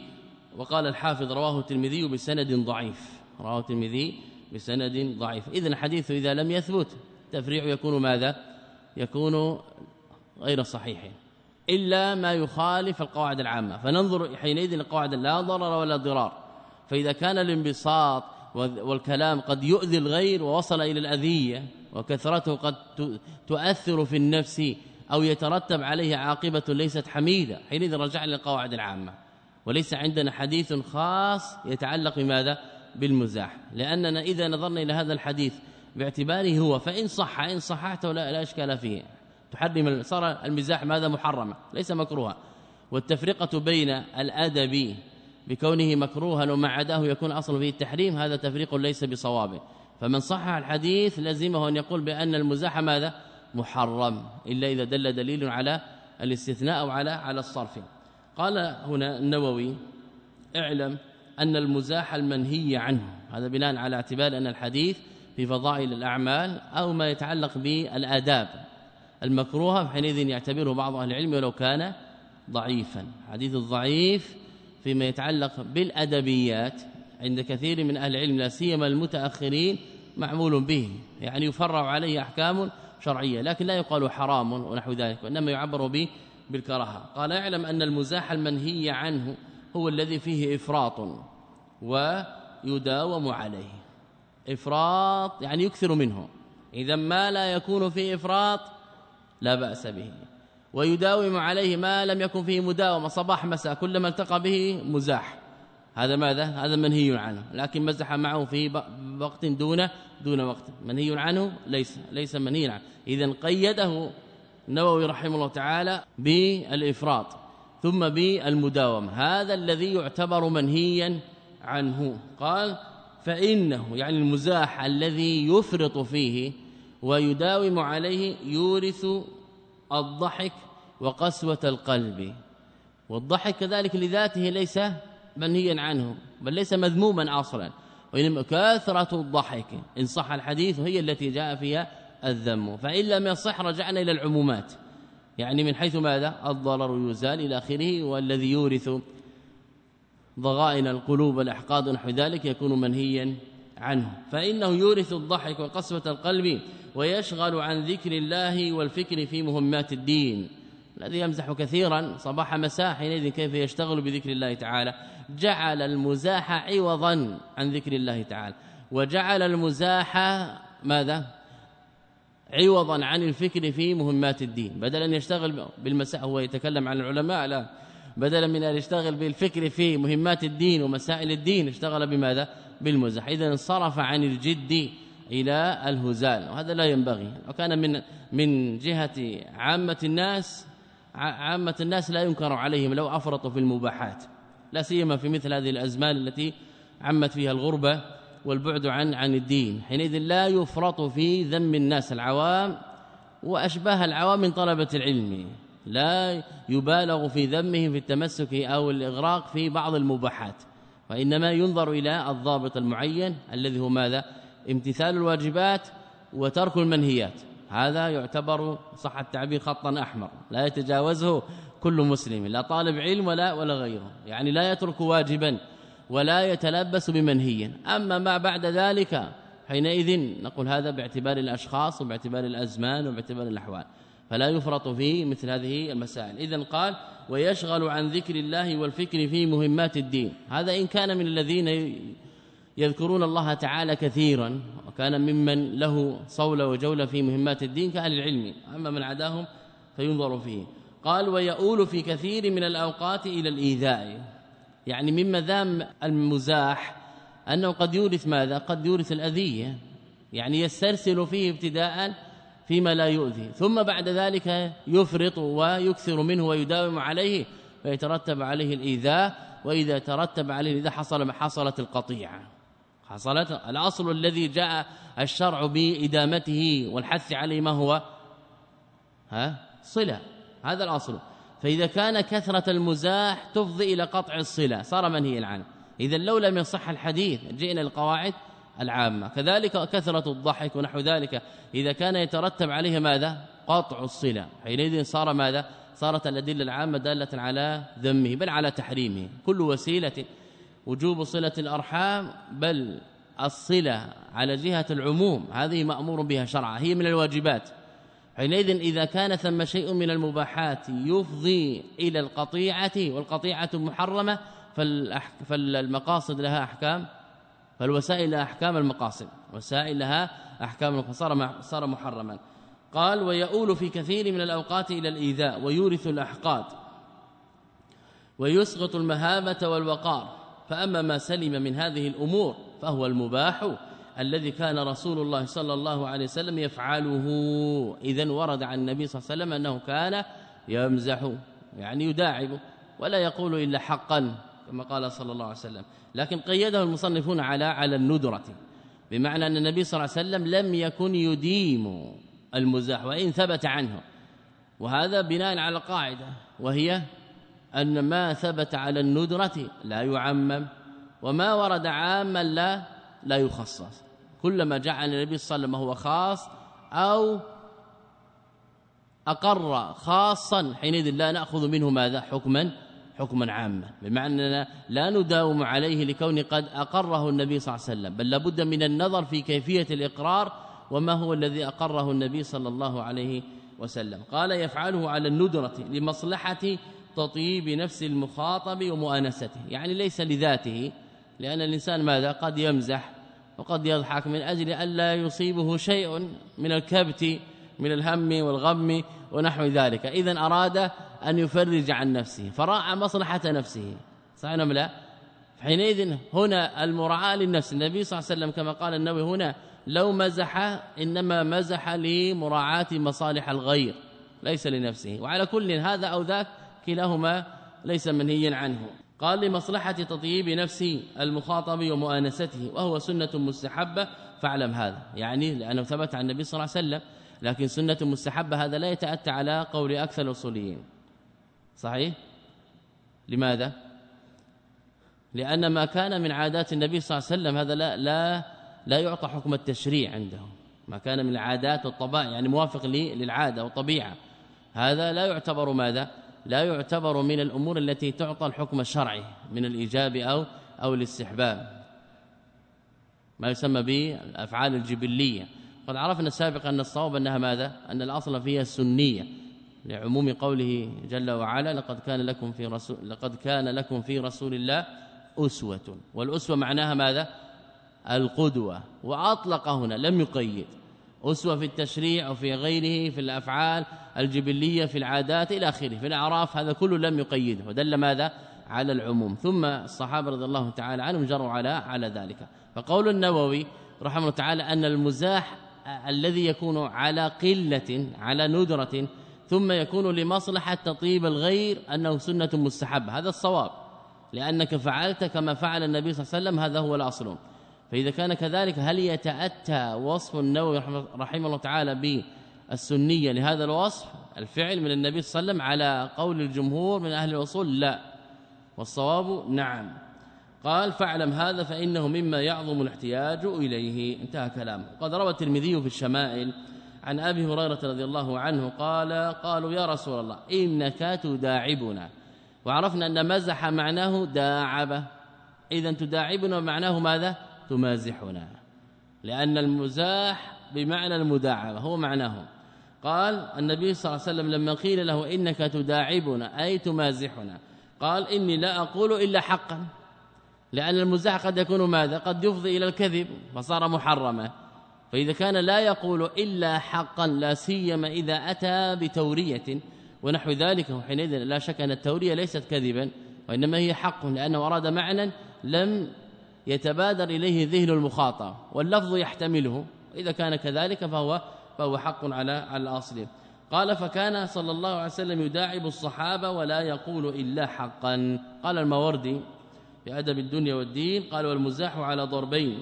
وقال الحافظ رواه الترمذي بسند ضعيف. رواه الترمذي بسند ضعيف. اذا الحديث إذا لم يثبت تفريع يكون ماذا؟ يكون غير صحيح. إلا ما يخالف القواعد العامة. فننظر حينئذ القواعد لا ضرر ولا ضرار. فإذا كان الانبساط والكلام قد يؤذي الغير ووصل إلى الأذية وكثرته قد تؤثر في النفس أو يترتب عليه عاقبة ليست حميدة. حينئذ رجع للقواعد العامة. وليس عندنا حديث خاص يتعلق بماذا؟ بالمزاح. لأننا إذا نظرنا إلى هذا الحديث باعتباره هو فإن صح إن صححته لا, لا إشكال فيه. تحرم صار المزاح ماذا؟ محرما ليس مكروها. والتفرقة بين الأدب بكونه مكروها وما عداه يكون أصل فيه التحريم هذا تفريق ليس بصواب. فمن صحح الحديث لزمه أن يقول بأن المزاح ماذا؟ محرم إلا إذا دل دليل على الاستثناء أو على على الصرف. قال هنا النووي اعلم أن المزاح المنهي عنه. هذا بناء على اعتبار أن الحديث في فضائل الأعمال أو ما يتعلق بالآداب المكروهة حينئذ يعتبره بعض أهل العلم ولو كان ضعيفا. حديث الضعيف فيما يتعلق بالأدبيات. عند كثير من أهل العلم لا سيما المتأخرين معمول به. يعني يفرع عليه أحكام شرعية لكن لا يقال حرام ونحو ذلك وإنما يعبر به بالكراهة. قال اعلم أن المزاح المنهي عنه هو الذي فيه إفراط ويداوم عليه. إفراط يعني يكثر منه. إذا ما لا يكون فيه إفراط لا بأس به. ويداوم عليه ما لم يكن فيه مداومة. صباح مساء كلما التقى به مزاح. هذا ماذا؟ هذا منهي عنه. لكن مزح معه في وقت دون دون وقت. منهي عنه ليس ليس منهي عنه اذا قيده النووي رحمه الله تعالى بالإفراط ثم بالمداومة هذا الذي يعتبر منهيا عنه. قال فإنه يعني المزاح الذي يفرط فيه ويداوم عليه يورث الضحك وقسوة القلب والضحك كذلك لذاته ليس منهيا عنه بل ليس مذموما أصلا وإنما كثرة الضحك. إن صح الحديث هي التي جاء فيها الذم. فإن لم يصح رجعنا إلى العمومات. يعني من حيث ماذا؟ الضرر يزال إلى آخره والذي يورث ضغائن القلوب والأحقاد ونحو ذلك يكون منهيا عنه. فإنه يورث الضحك وقسوة القلب ويشغل عن ذكر الله والفكر في مهمات الدين. الذي يمزح كثيرا صباح مساء حينئذ كيف يشتغل بذكر الله تعالى؟ جعل المزاح عوضا عن ذكر الله تعالى. وجعل المزاح ماذا؟ عوضا عن الفكر في مهمات الدين. بدلا ان يشتغل بالمساء هو يتكلم عن العلماء لا بدلا من أن يشتغل بالفكر في مهمات الدين ومسائل الدين اشتغل بماذا؟ بالمزح. اذا انصرف عن الجد إلى الهزال وهذا لا ينبغي. وكان من من جهة عامة الناس عامة الناس لا ينكر عليهم لو أفرطوا في المباحات. لا سيما في مثل هذه الأزمان التي عمت فيها الغربة. والبعد عن عن الدين. حينئذ لا يفرط في ذم الناس العوام وأشباه العوام من طلبة العلم. لا يبالغ في ذمهم في التمسك أو الإغراق في بعض المباحات. وإنما ينظر إلى الضابط المعين الذي هو ماذا؟ امتثال الواجبات وترك المنهيات. هذا يعتبر صح التعبير خطا أحمر. لا يتجاوزه كل مسلم لا طالب علم ولا ولا غيره. يعني لا يترك واجبا. ولا يتلبس بمنهيا أما ما بعد ذلك حينئذ نقول هذا باعتبار الأشخاص وباعتبار الأزمان وباعتبار الأحوال فلا يفرط في مثل هذه المسائل. إذا قال ويشغل عن ذكر الله والفكر في مهمات الدين هذا إن كان من الذين يذكرون الله تعالى كثيرا وكان ممن له صولة وجولة في مهمات الدين كأهل العلم. أما من عداهم فينظر فيه. قال ويؤول في كثير من الأوقات إلى الإيذاء يعني مما ذام المزاح أنه قد يورث ماذا؟ قد يورث الأذية يعني يسترسل فيه ابتداء فيما لا يؤذي ثم بعد ذلك يفرط ويكثر منه ويداوم عليه فيترتب عليه الإيذاء وإذا ترتب عليه إذا حصل ما؟ حصلت القطيعة. حصلت الأصل الذي جاء الشرع بإدامته والحث عليه ما هو؟ ها؟ صلة. هذا الأصل. فإذا كان كثرة المزاح تفضي إلى قطع الصلة. صار منهي عنه إذا لو لم يصح الحديث جئنا القواعد العامة. كذلك كثرة الضحك ونحو ذلك. إذا كان يترتب عليه ماذا؟ قطع الصلة. حينئذ صار ماذا؟ صارت الأدلة العامة دالة على ذمه بل على تحريمه. كل وسيلة وجوب صلة الأرحام بل الصلة على جهة العموم. هذه مأمور بها شرعا. هي من الواجبات. حينئذ إذا كان ثم شيء من المباحات يفضي إلى القطيعة والقطيعة محرمة فالمقاصد لها أحكام فالوسائل لها أحكام المقاصد وسائل لها أحكام صار صار محرما. قال ويؤول في كثير من الأوقات إلى الإيذاء ويورث الأحقاد ويسقط المهابة والوقار فأما ما سلم من هذه الأمور فهو المباح الذي كان رسول الله صلى الله عليه وسلم يفعله. اذا ورد عن النبي صلى الله عليه وسلم أنه كان يمزح يعني يداعب ولا يقول إلا حقا كما قال صلى الله عليه وسلم. لكن قيده المصنفون على على الندرة بمعنى أن النبي صلى الله عليه وسلم لم يكن يديم المزاح وإن ثبت عنه. وهذا بناء على قاعدة وهي أن ما ثبت على الندرة لا يعمم وما ورد عاما لا لا يخصص. كلما عن النبي صلى الله عليه وسلم هو خاص أو أقر خاصا حينئذ لا نأخذ منه ماذا؟ حكما حكما عاما. بمعنى اننا لا نداوم عليه لكون قد أقره النبي صلى الله عليه وسلم. بل لابد من النظر في كيفية الإقرار وما هو الذي أقره النبي صلى الله عليه وسلم. قال يفعله على الندرة لمصلحة تطيب نفس المخاطب ومؤانسته. يعني ليس لذاته لأن الإنسان ماذا؟ قد يمزح وقد يضحك من أجل الا يصيبه شيء من الكبت من الهم والغم ونحو ذلك. اذا أراد أن يفرج عن نفسه فراعى مصلحة نفسه. صحيح أم لا؟ حينئذ هنا المراعاة للنفس. النبي صلى الله عليه وسلم كما قال النووي هنا لو مزح إنما مزح لمراعاة مصالح الغير ليس لنفسه. وعلى كل هذا أو ذاك كلاهما ليس منهيا عنه. قال لمصلحة تطيب نفس المخاطب ومؤانسته وهو سنة مستحبة فاعلم هذا. يعني لأنه ثبت عن النبي صلى الله عليه وسلم لكن سنة مستحبة هذا لا يتأتى على قول أكثر الأصوليين. صحيح؟ لماذا؟ لأن ما كان من عادات النبي صلى الله عليه وسلم هذا لا لا لا يعطى حكم التشريع عنده ما كان من العادات والطبائع يعني موافق للعادة والطبيعة. هذا لا يعتبر ماذا؟ لا يعتبر من الأمور التي تعطى الحكم الشرعي من الإيجاب أو أو الاستحباب. ما يسمى بالأفعال الجبلية. قد عرفنا سابقا أن الصواب أنها ماذا؟ أن الأصل فيها السنيه لعموم قوله جل وعلا لقد كان لكم في رسول لقد كان لكم في رسول الله أسوة. والأسوة معناها ماذا؟ القدوة. وأطلق هنا لم يقيد. أسوة في التشريع وفي غيره في الأفعال الجبلية في العادات إلى آخره في الأعراف هذا كله لم يقيده ودل ماذا؟ على العموم. ثم الصحابة رضي الله تعالى عنهم جروا على على ذلك. فقول النووي رحمه الله تعالى أن المزاح الذي يكون على قلة على ندرة ثم يكون لمصلحة تطيب الغير أنه سنة مستحبة. هذا الصواب لأنك فعلت كما فعل النبي صلى الله عليه وسلم هذا هو الأصل. فإذا كان كذلك هل يتأتى وصف النووي رحمه الله تعالى بالسنية لهذا الوصف؟ الفعل من النبي صلى الله عليه وسلم على قول الجمهور من أهل الاصول لا والصواب نعم. قال فاعلم هذا فإنه مما يعظم الاحتياج إليه. انتهى كلامه. قد روى الترمذي في الشمائل عن أبي هريرة رضي الله عنه قال قالوا يا رسول الله إنك تداعبنا. وعرفنا أن مزح معناه داعب اذا تداعبنا معناه ماذا؟ تمازحنا لأن المزاح بمعنى المداعبة هو معناه قال النبي صلى الله عليه وسلم لما قيل له إنك تداعبنا أي تمازحنا؟ قال إني لا أقول إلا حقا لأن المزاح قد يكون ماذا؟ قد يفضي إلى الكذب فصار محرما. فإذا كان لا يقول إلا حقا لا سيما إذا أتى بتورية ونحو ذلك وحينئذ لا شك أن التورية ليست كذبا وإنما هي حق لأنه أراد معنى لم يتبادر إليه ذهن المخاطب واللفظ يحتمله. إذا كان كذلك فهو فهو حق على على الأصل. قال فكان صلى الله عليه وسلم يداعب الصحابة ولا يقول إلا حقا. قال الموردي في أدب الدنيا والدين قال والمزاح على ضربين.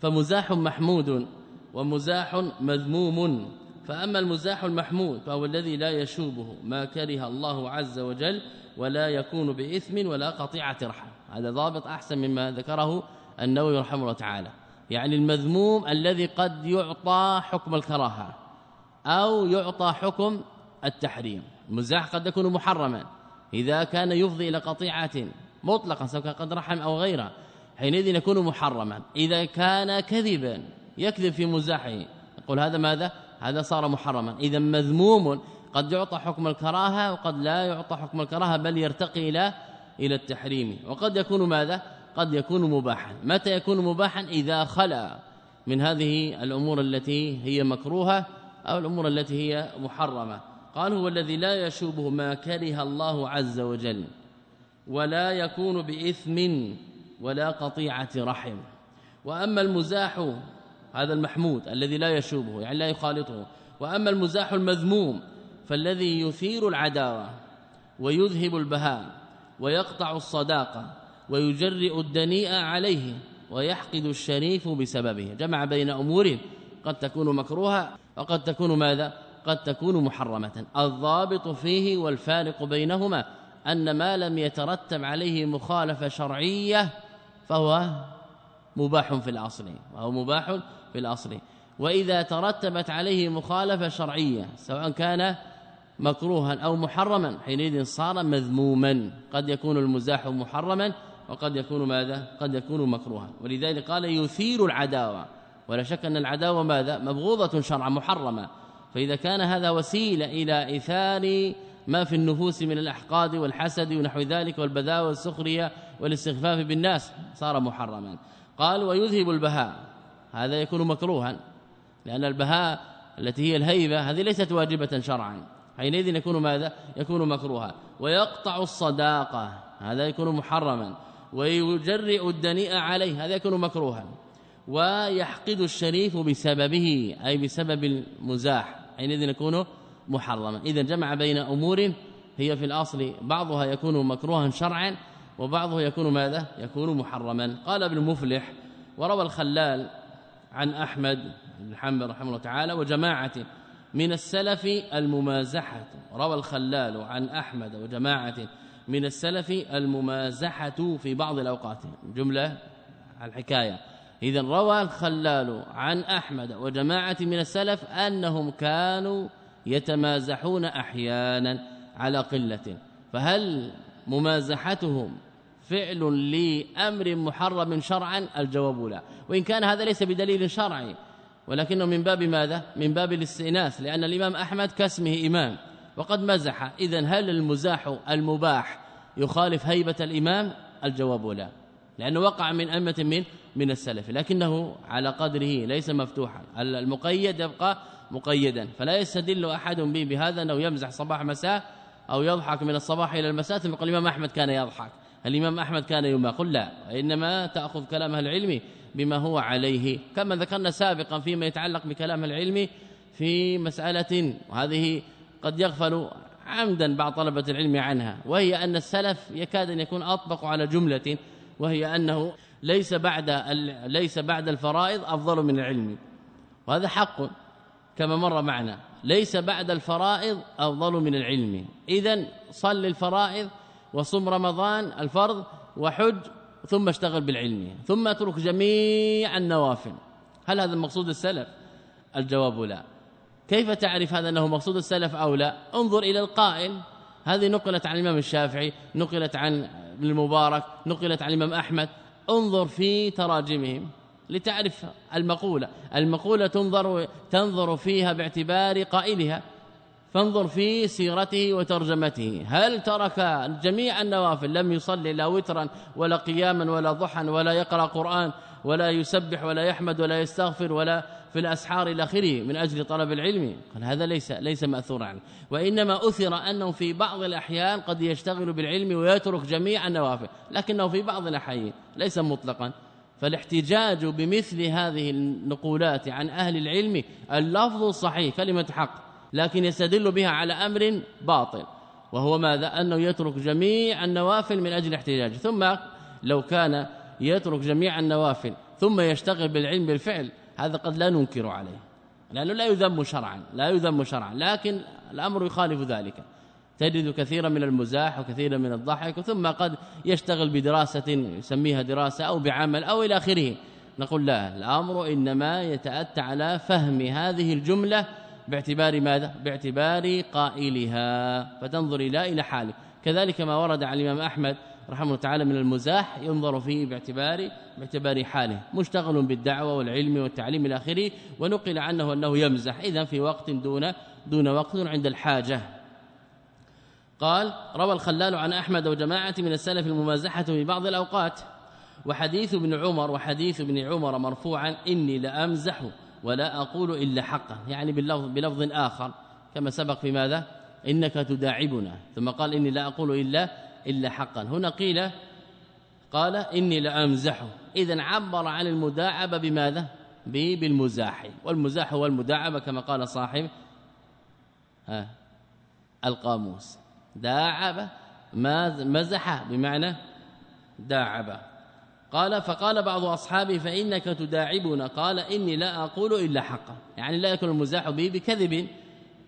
فمزاح محمود ومزاح مذموم. فأما المزاح المحمود فهو الذي لا يشوبه ما كره الله عز وجل ولا يكون بإثم ولا قطيعة رحم. هذا ضابط أحسن مما ذكره النووي رحمه الله تعالى. يعني المذموم الذي قد يعطى حكم الكراهة أو يعطى حكم التحريم. المزاح قد يكون محرما. إذا كان يفضي إلى قطيعة مطلقا سواء كان قد رحم أو غيره حينئذ يكون محرما. إذا كان كذبا يكذب في مزاحه. يقول هذا ماذا؟ هذا صار محرما. إذا مذموم قد يعطى حكم الكراهة وقد لا يعطى حكم الكراهة بل يرتقي إلى إلى التحريم. وقد يكون ماذا؟ قد يكون مباحا. متى يكون مباحا؟ إذا خلا من هذه الأمور التي هي مكروهة أو الأمور التي هي محرمة. قال هو الذي لا يشوبه ما كره الله عز وجل ولا يكون بإثم ولا قطيعة رحم. وأما المزاح هذا المحمود الذي لا يشوبه يعني لا يخالطه. وأما المزاح المذموم فالذي يثير العداوة ويذهب البهاء ويقطع الصداقة ويجرئ الدنيء عليه ويحقد الشريف بسببه. جمع بين أمور قد تكون مكروهة وقد تكون ماذا؟ قد تكون محرمة. الضابط فيه والفارق بينهما أن ما لم يترتب عليه مخالفة شرعية فهو مباح في الأصل وهو مباح في الأصل. وإذا ترتبت عليه مخالفة شرعية سواء كان مكروها أو محرما حينئذ صار مذموما. قد يكون المزاح محرما وقد يكون ماذا؟ قد يكون مكروها. ولذلك قال يثير العداوة. ولا شك أن العداوة ماذا؟ مبغوضة شرعا محرمه فإذا كان هذا وسيلة إلى إثار ما في النفوس من الأحقاد والحسد ونحو ذلك والبذاء والسخرية والاستخفاف بالناس صار محرما. قال ويذهب البهاء. هذا يكون مكروها لأن البهاء التي هي الهيبة هذه ليست واجبة شرعا. حينئذ يكون ماذا؟ يكون مكروها. ويقطع الصداقة. هذا يكون محرما. ويجرئ الدنيء عليه. هذا يكون مكروها. ويحقد الشريف بسببه أي بسبب المزاح. حينئذ يكون محرما. اذا جمع بين أمور هي في الأصل بعضها يكون مكروها شرعا وبعضه يكون ماذا؟ يكون محرما. قال ابن مفلح وروى الخلال عن أحمد بن حنبل رحمه الله تعالى وجماعة من السلف الممازحة. روى الخلال عن أحمد وجماعة. من السلف الممازحة في بعض الأوقات. جملة الحكاية. اذا روى الخلال عن أحمد وجماعة من السلف أنهم كانوا يتمازحون أحيانا على قلة. فهل ممازحتهم فعل لأمر محرم شرعا؟ الجواب لا. وإن كان هذا ليس بدليل شرعي ولكنه من باب ماذا؟ من باب الاستئناس لأن الإمام أحمد كاسمه إمام وقد مزح. اذا هل المزاح المباح يخالف هيبة الإمام؟ الجواب لا لأنه وقع من أئمة من من السلف لكنه على قدره ليس مفتوحا. المقيد يبقى مقيدا فلا يستدل أحد به بهذا أنه يمزح صباح مساء أو يضحك من الصباح إلى المساء ثم يقول الإمام أحمد كان يضحك. الإمام أحمد كان يما قل لا انما تأخذ كلام العلم بما هو عليه. كما ذكرنا سابقا فيما يتعلق بكلام العلم في مسألة وهذه قد يغفل عمدا بعض طلبة العلم عنها وهي أن السلف يكاد أن يكون أطبق على جملة وهي أنه ليس بعد ليس بعد الفرائض أفضل من العلم. وهذا حق كما مر معنا. ليس بعد الفرائض أفضل من العلم. اذا صل الفرائض وصم رمضان الفرض وحج ثم اشتغل بالعلم ثم أترك جميع النوافل. هل هذا المقصود السلف؟ الجواب لا. كيف تعرف هذا أنه مقصود السلف أو لا؟ انظر إلى القائل. هذه نقلت عن الإمام الشافعي نقلت عن المبارك نقلت عن الإمام أحمد. انظر في تراجمهم لتعرف المقولة. المقولة تنظر تنظر فيها باعتبار قائلها. فانظر في سيرته وترجمته. هل ترك جميع النوافل؟ لم يصلي لا وترا ولا قياما ولا ضحى ولا يقرأ قرآن ولا يسبح ولا يحمد ولا يستغفر ولا في الأسحار إلى آخره من أجل طلب العلم. قال هذا ليس ليس ماثورا. عنه وإنما أثر أنه في بعض الأحيان قد يشتغل بالعلم ويترك جميع النوافل لكنه في بعض الأحيان ليس مطلقا. فالاحتجاج بمثل هذه النقولات عن أهل العلم اللفظ الصحيح كلمة حق. لكن يستدل بها على أمر باطل وهو ماذا؟ أنه يترك جميع النوافل من أجل احتجاج ثم لو كان يترك جميع النوافل ثم يشتغل بالعلم بالفعل هذا قد لا ننكر عليه لأنه لا يذم شرعا لا يذم شرعا لكن الأمر يخالف ذلك. تجد كثيرا من المزاح وكثيرا من الضحك ثم قد يشتغل بدراسة يسميها دراسة أو بعمل أو إلى آخره. نقول لا الأمر إنما يتأتى على فهم هذه الجملة باعتبار ماذا؟ باعتبار قائلها. فتنظر إلى إلى حاله كذلك ما ورد عن الإمام أحمد رحمه الله تعالى من المزاح ينظر فيه باعتبار باعتبار حاله. مشتغل بالدعوة والعلم والتعليم إلى آخره ونقل عنه أنه يمزح. اذا في وقت دون دون وقت عند الحاجة. قال روى الخلال عن أحمد وجماعة من السلف الممازحة في بعض الأوقات. وحديث ابن عمر وحديث ابن عمر مرفوعا إني لأمزح ولا أقول إلا حقا يعني بلفظ بلفظ آخر. كما سبق في ماذا؟ إنك تداعبنا. ثم قال إني لا أقول الا إلا حقا. هنا قيل قال إني لامزح اذا عبر عن المداعبة بماذا؟ بالمزاح والمزاح هو المداعبة كما قال صاحب ها القاموس. داعب مزح بمعنى داعب قال فقال بعض أصحابه فإنك تداعبنا. قال إني لا أقول إلا حقا. يعني لا يكون المزاح به بكذب.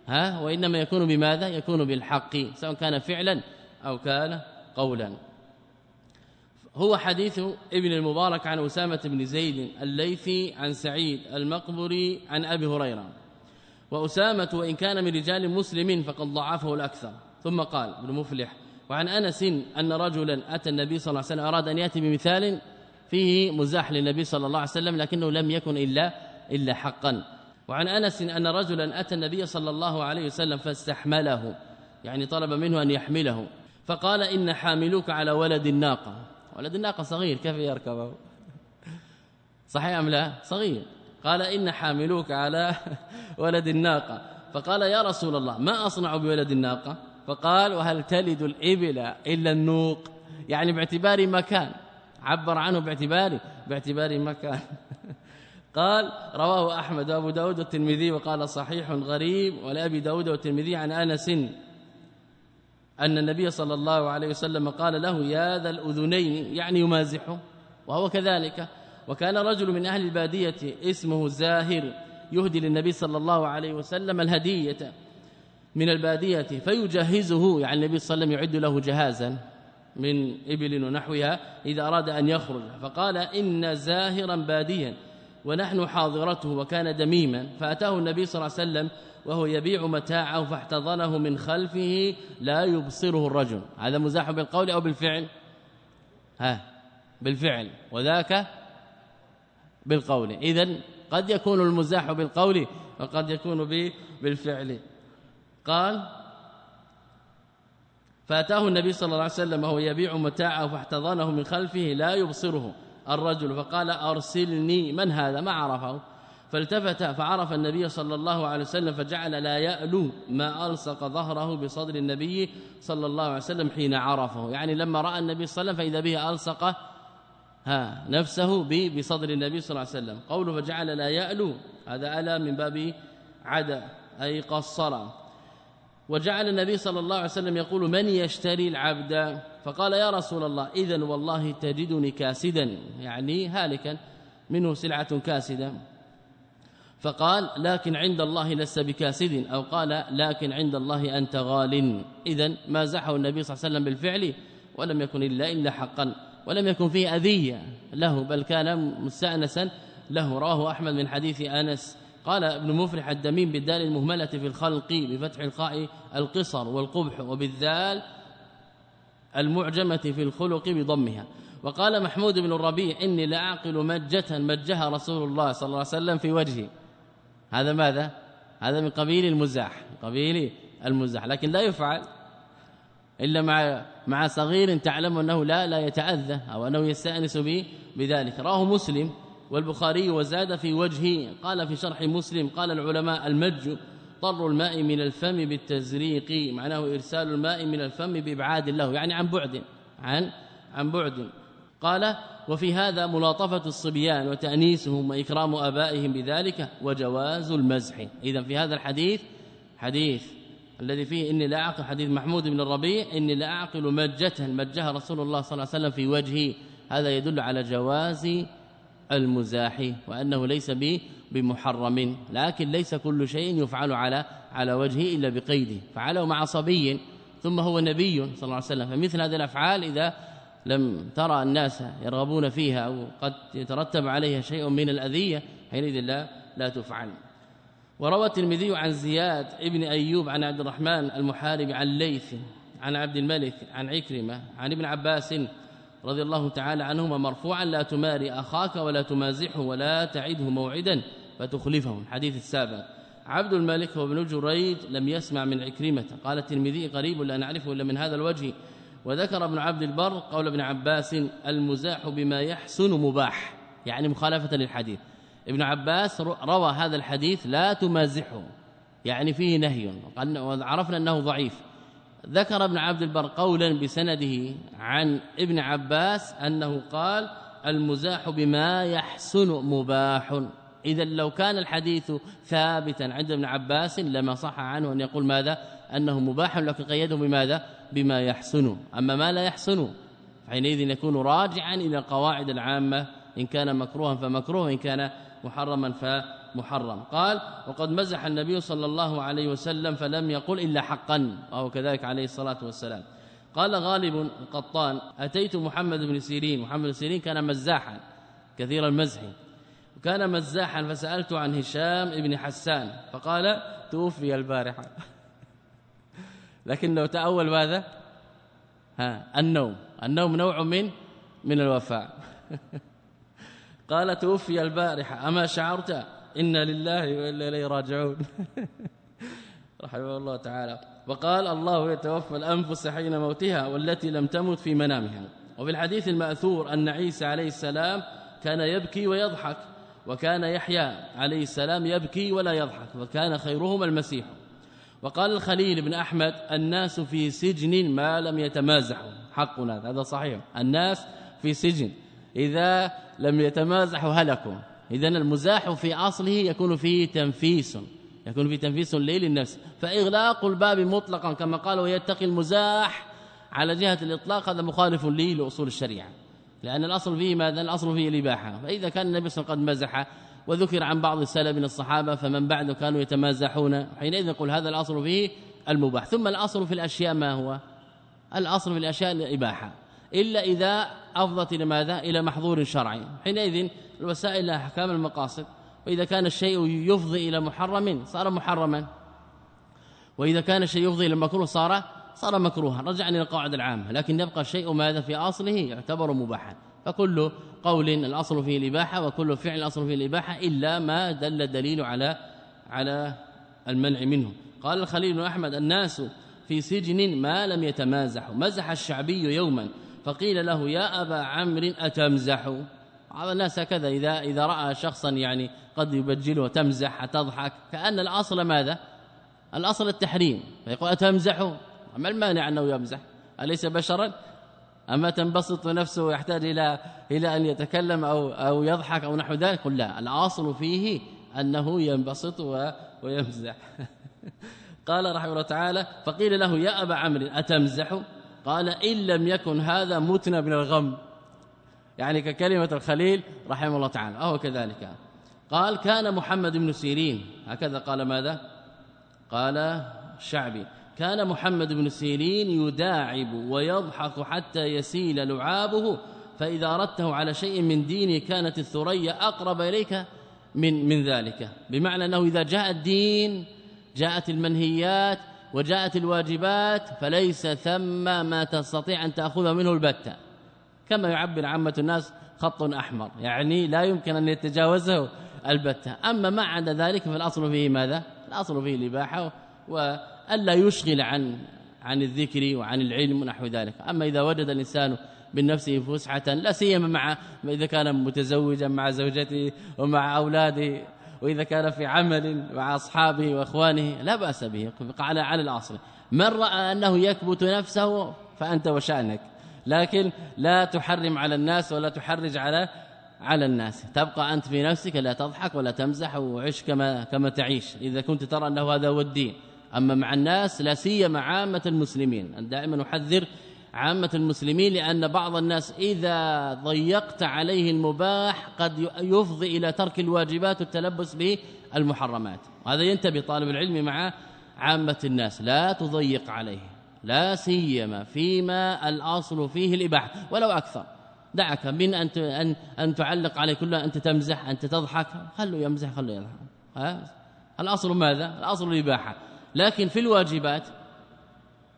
ها؟ وإنما يكون بماذا؟ يكون بالحق سواء كان فعلا أو كان قولا. هو حديث ابن المبارك عن أسامة بن زيد الليثي عن سعيد المقبري عن أبي هريرة. وأسامة وإن كان من رجال مسلم فقد ضعفه الأكثر. ثم قال ابن مفلح وعن أنس أن رجلا أتى النبي صلى الله عليه وسلم أراد أن يأتي بمثال فيه مزاح للنبي صلى الله عليه وسلم لكنه لم يكن إلا إلا حقا. وعن أنس أن رجلا أتى النبي صلى الله عليه وسلم فاستحمله يعني طلب منه أن يحمله فقال إن حاملوك على ولد الناقة. ولد الناقة صغير كيف يركبه صحيح أم لا؟ صغير. قال إن حاملوك على ولد الناقة. فقال يا رسول الله ما أصنع بولد الناقة؟ فقال وهل تلد الإبل إلا النوق؟ يعني باعتبار مكان. عبر عنه باعتبار باعتبار مكان قال رواه أحمد وأبو داود والترمذي وقال صحيح غريب ولأبي داود والترمذي عن أنس. أن النبي صلى الله عليه وسلم قال له يا ذا الأذنين يعني يمازحه وهو كذلك. وكان رجل من أهل البادية اسمه زاهر يهدي للنبي صلى الله عليه وسلم الهدية من البادية فيجهزه يعني النبي صلى الله عليه وسلم يعد له جهازا. من إبل ونحوها إذا أراد أن يخرج. فقال إن زاهرا باديا ونحن حاضرته وكان دميما. فأتاه النبي صلى الله عليه وسلم وهو يبيع متاعه فاحتضنه من خلفه لا يبصره الرجل. هذا مزاح بالقول أو بالفعل؟ ها بالفعل. وذاك بالقول. اذا قد يكون المزاح بالقول وقد يكون بالفعل. قال فأتاه النبي صلى الله عليه وسلم وهو يبيع متاعه فاحتضنه من خلفه لا يبصره الرجل فقال أرسلني من هذا؟ ما عرفه. فالتفت فعرف النبي صلى الله عليه وسلم فجعل لا يألو ما ألصق ظهره بصدر النبي صلى الله عليه وسلم حين عرفه. يعني لما رأى النبي صلى الله عليه وسلم فإذا به ألصق ها نفسه بصدر النبي صلى الله عليه وسلم. قوله فجعل لا يألو هذا ألا من باب عدا أي قصر. وجعل النبي صلى الله عليه وسلم يقول من يشتري العبد؟ فقال يا رسول الله إذا والله تجدني كاسدا. يعني هالكا منه سلعة كاسدة. فقال لكن عند الله لست بكاسد. أو قال لكن عند الله أنت غال. إذا ما زحه النبي صلى الله عليه وسلم بالفعل ولم يكن إلا إلا حقا ولم يكن فيه أذية له بل كان مستأنسا له. رواه أحمد من حديث أنس. قال ابن مفرح الدميم بالدال المهملة في الخلق بفتح القاء القصر والقبح وبالذال المعجمة في الخلق بضمها. وقال محمود بن الربيع إني لأعقل مجة مجها رسول الله صلى الله عليه وسلم في وجهه هذا ماذا؟ هذا من قبيل المزاح قبيل المزاح. لكن لا يفعل إلا مع مع صغير تعلم أنه لا لا يتأذى أو أنه يستأنس به بذلك. رواه مسلم والبخاري وزاد في وجهه قال في شرح مسلم قال العلماء المج طر الماء من الفم بالتزريق معناه إرسال الماء من الفم بإبعاد له يعني عن بعد عن عن بعد. قال وفي هذا ملاطفة الصبيان وتأنيسهم وإكرام آبائهم بذلك وجواز المزح. إذا في هذا الحديث حديث الذي فيه إني لا أعقل حديث محمود بن الربيع إني لا أعقل مجة مجها رسول الله صلى الله عليه وسلم في وجهه. هذا يدل على جواز المزاح وأنه ليس به بمحرم لكن ليس كل شيء يفعل على على وجهه إلا بقيده. فعله مع صبي ثم هو نبي صلى الله عليه وسلم. فمثل هذه الأفعال إذا لم ترى الناس يرغبون فيها أو قد يترتب عليها شيء من الأذية حينئذ لا لا تفعل. وروى الترمذي عن زياد ابن أيوب عن عبد الرحمن المحارب عن ليث عن عبد الملك عن عكرمة عن ابن عباس رضي الله تعالى عنهما مرفوعا لا تماري أخاك ولا تمازحه ولا تعده موعدا فتخلفه الحديث السابق عبد الملك وابن جريج لم يسمع من عكرمة. قال الترمذي قريب لا نعرفه إلا من هذا الوجه. وذكر ابن عبد البر قول ابن عباس المزاح بما يحسن مباح. يعني مخالفة للحديث. ابن عباس روى هذا الحديث لا تمازحه. يعني فيه نهي. وعرفنا أنه ضعيف. ذكر ابن عبد البر قولا بسنده عن ابن عباس أنه قال المزاح بما يحسن مباح. اذا لو كان الحديث ثابتا عند ابن عباس لما صح عنه أن يقول ماذا؟ أنه مباح لكن قيده بماذا؟ بما يحسن. أما ما لا يحسن حينئذ يكون راجعا إلى القواعد العامة إن كان مكروها فمكروه إن كان محرما فمحرم قال وقد مزح النبي صلى الله عليه وسلم فلم يقل إلا حقا وهو كذلك عليه الصلاة والسلام. قال غالب القطان أتيت محمد بن سيرين. محمد بن سيرين كان مزاحا كثير المزح. وكان مزاحا فسألت عن هشام بن حسان فقال توفي البارحة. لكنه تأول ماذا؟ ها النوم. النوم نوع من من الوفاء. قال توفي البارحة. أما شعرت؟ إن لله وإلا إليه راجعون. رحمه الله تعالى. وقال الله يتوفى الأنفس حين موتها والتي لم تمت في منامها. وفي الحديث المأثور أن عيسى عليه السلام كان يبكي ويضحك وكان يحيى عليه السلام يبكي ولا يضحك وكان خيرهما المسيح. وقال الخليل بن أحمد الناس في سجن ما لم يتمازحوا. حقنا هذا صحيح. الناس في سجن إذا لم يتمازحوا هلكوا. اذا المزاح في أصله يكون فيه تنفيس يكون فيه تنفيس ليل النفس. فإغلاق الباب مطلقا كما قال ويتقي المزاح على جهة الإطلاق هذا مخالف لي لأصول الشريعة. لأن الأصل فيه ماذا؟ الأصل فيه الإباحة. فإذا كان النبي صلى الله عليه وسلم قد مزح وذكر عن بعض السلف من الصحابة فمن بعده كانوا يتمازحون. حينئذ نقول هذا الأصل فيه المباح. ثم الأصل في الأشياء ما هو؟ الأصل في الأشياء الإباحة. إلا إذا أفضت إلى ماذا؟ إلى محظور شرعي. حينئذ الوسائل لها أحكام المقاصد وإذا كان الشيء يفضي إلى محرم صار محرما. وإذا كان الشيء يفضي إلى مكروه صار صار مكروها. رجعنا إلى القواعد العامة. لكن يبقى الشيء ماذا في أصله؟ يعتبر مباحا. فكل قول الأصل فيه الإباحة وكل فعل الأصل فيه الإباحة إلا ما دل الدليل على على المنع منه. قال الخليل أحمد الناس في سجن ما لم يتمازحوا. مزح الشعبي يوما فقيل له يا أبا عمرو أتمزح؟ بعض الناس هكذا إذا إذا رأى شخصا يعني قد يبجله وتمزح تضحك كأن الأصل ماذا؟ الأصل التحريم. فيقول اتمزح ما المانع أنه يمزح؟ أليس بشرا؟ أما تنبسط نفسه ويحتاج إلى إلى أن يتكلم أو أو يضحك أو نحو ذلك؟ لا الأصل فيه أنه ينبسط ويمزح. قال رحمه الله تعالى فقيل له يا أبا عمرو أتمزح؟ قال إن لم يكن هذا متنا من الغم. يعني ككلمة الخليل رحمه الله تعالى أهو كذلك. قال كان محمد بن سيرين. هكذا قال ماذا؟ قال شعبي كان محمد بن سيرين يداعب ويضحك حتى يسيل لعابه فإذا أردته على شيء من دينه كانت الثريا أقرب إليك من من ذلك. بمعنى أنه إذا جاء الدين جاءت المنهيات وجاءت الواجبات فليس ثم ما تستطيع أن تأخذ منه البتة. كما يعبر عامة الناس خط أحمر. يعني لا يمكن أن يتجاوزه البتة. أما ما عدا ذلك فالأصل فيه ماذا؟ الأصل فيه الإباحة وألا يشغل عن عن الذكر وعن العلم ونحو ذلك. أما إذا وجد الإنسان من نفسه فسحة لا سيما مع إذا كان متزوجا مع زوجته ومع أولاده وإذا كان في عمل مع أصحابه وأخوانه لا بأس به. على على الأصل من رأى أنه يكبت نفسه فأنت وشأنك. لكن لا تحرم على الناس ولا تحرج على على الناس. تبقى أنت في نفسك لا تضحك ولا تمزح وعش كما كما تعيش. إذا كنت ترى أنه هذا هو الدين. أما مع الناس لا سيما عامة المسلمين. دائما نحذر عامة المسلمين لأن بعض الناس إذا ضيقت عليه المباح قد يفضي إلى ترك الواجبات والتلبس بالمحرمات. وهذا ينتبه طالب العلم مع عامة الناس. لا تضيق عليه. لا سيما فيما الأصل فيه الإباحة ولو أكثر. دعك من أن أن أن تعلق عليه كلها أنت تمزح أنت تضحك خلوا يمزح خلوا يضحك. ها؟ الأصل ماذا؟ الأصل الإباحة. لكن في الواجبات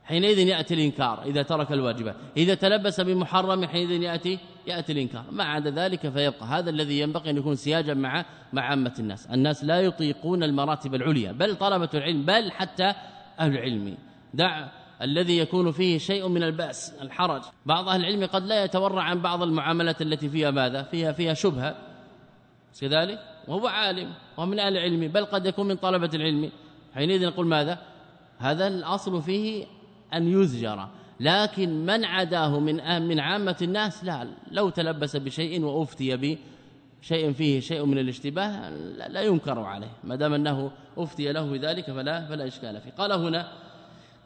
حينئذ يأتي الإنكار إذا ترك الواجبات. إذا تلبس بمحرم حينئذ يأتي يأتي الإنكار. ما عدا ذلك فيبقى هذا الذي ينبغي أن يكون سياجا مع مع عامة الناس. الناس لا يطيقون المراتب العليا بل طلبة العلم بل حتى أهل العلم. دع الذي يكون فيه شيء من البأس الحرج. بعض أهل العلم قد لا يتورع عن بعض المعاملات التي فيها ماذا؟ فيها فيها شبهة. كذلك؟ وهو عالم ومن أهل العلم بل قد يكون من طلبة العلم. حينئذ نقول ماذا؟ هذا الأصل فيه أن يزجر. لكن من عداه من من عامة الناس؟ لا لو تلبس بشيء وأفتي بشيء فيه شيء من الاشتباه لا ينكر عليه. ما دام أنه أفتي له بذلك فلا فلا إشكال فيه. قال هنا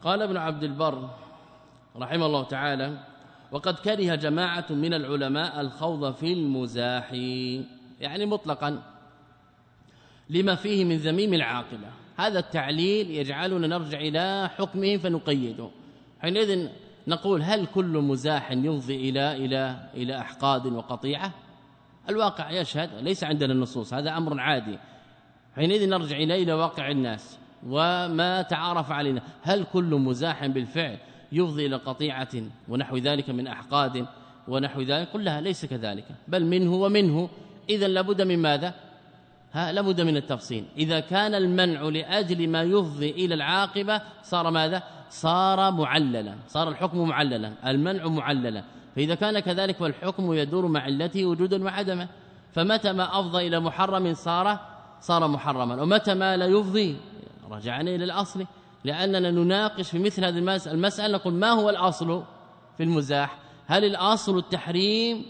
قال ابن عبد البر رحمه الله تعالى وقد كره جماعة من العلماء الخوض في المزاح. يعني مطلقا لما فيه من ذميم العاقبة. هذا التعليل يجعلنا نرجع إلى حكمه فنقيده. حينئذ نقول هل كل مزاح يفضي إلى إلى إلى أحقاد وقطيعة؟ الواقع يشهد ليس عندنا النصوص هذا أمر عادي. حينئذ نرجع إلى إلى واقع الناس. وما تعارف علينا. هل كل مزاح بالفعل يفضي إلى قطيعة ونحو ذلك من أحقاد ونحو ذلك؟ كلها ليس كذلك. بل منه ومنه. إذا لابد من ماذا؟ ها لابد من التفصيل. إذا كان المنع لأجل ما يفضي إلى العاقبة صار ماذا؟ صار معللا. صار الحكم معللا. المنع معللا. فإذا كان كذلك فالحكم يدور مع علته وجودا وعدما فمتى ما أفضى إلى محرم صار صار محرما. ومتى ما لا يفضي رجعنا إلى الأصل لأننا نناقش في مثل هذه المسألة نقول ما هو الأصل في المزاح؟ هل الأصل التحريم؟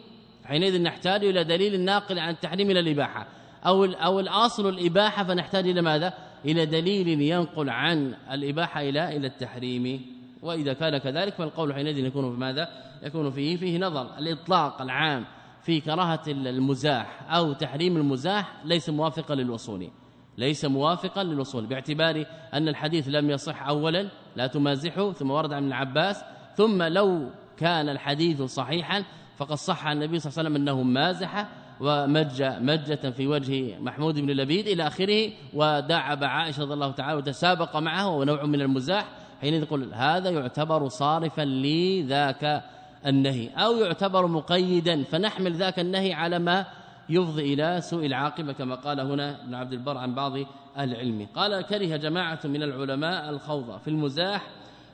حينئذ نحتاج إلى دليل ناقل عن التحريم إلى الإباحة. أو أو الأصل الإباحة فنحتاج إلى ماذا؟ إلى دليل ينقل عن الإباحة إلى إلى التحريم. وإذا كان كذلك فالقول حينئذ يكون في ماذا؟ يكون فيه فيه نظر. الإطلاق العام في كراهة المزاح أو تحريم المزاح ليس موافقا للوصول. ليس موافقا للوصول باعتبار أن الحديث لم يصح اولا لا تمازحه ثم ورد عن العباس ثم لو كان الحديث صحيحا فقد صح عن النبي صلى الله عليه وسلم أنه مازح ومج مجة في وجه محمود بن لبيد إلى آخره ودعب عائشة رضي الله تعالى وتسابق معه ونوع من المزاح حين يقول هذا يعتبر صارفا لذاك النهي أو يعتبر مقيدا فنحمل ذاك النهي على ما يفضي إلى سوء العاقبة كما قال هنا ابن عبد البر عن بعض العلم. قال كره جماعة من العلماء الخوض في المزاح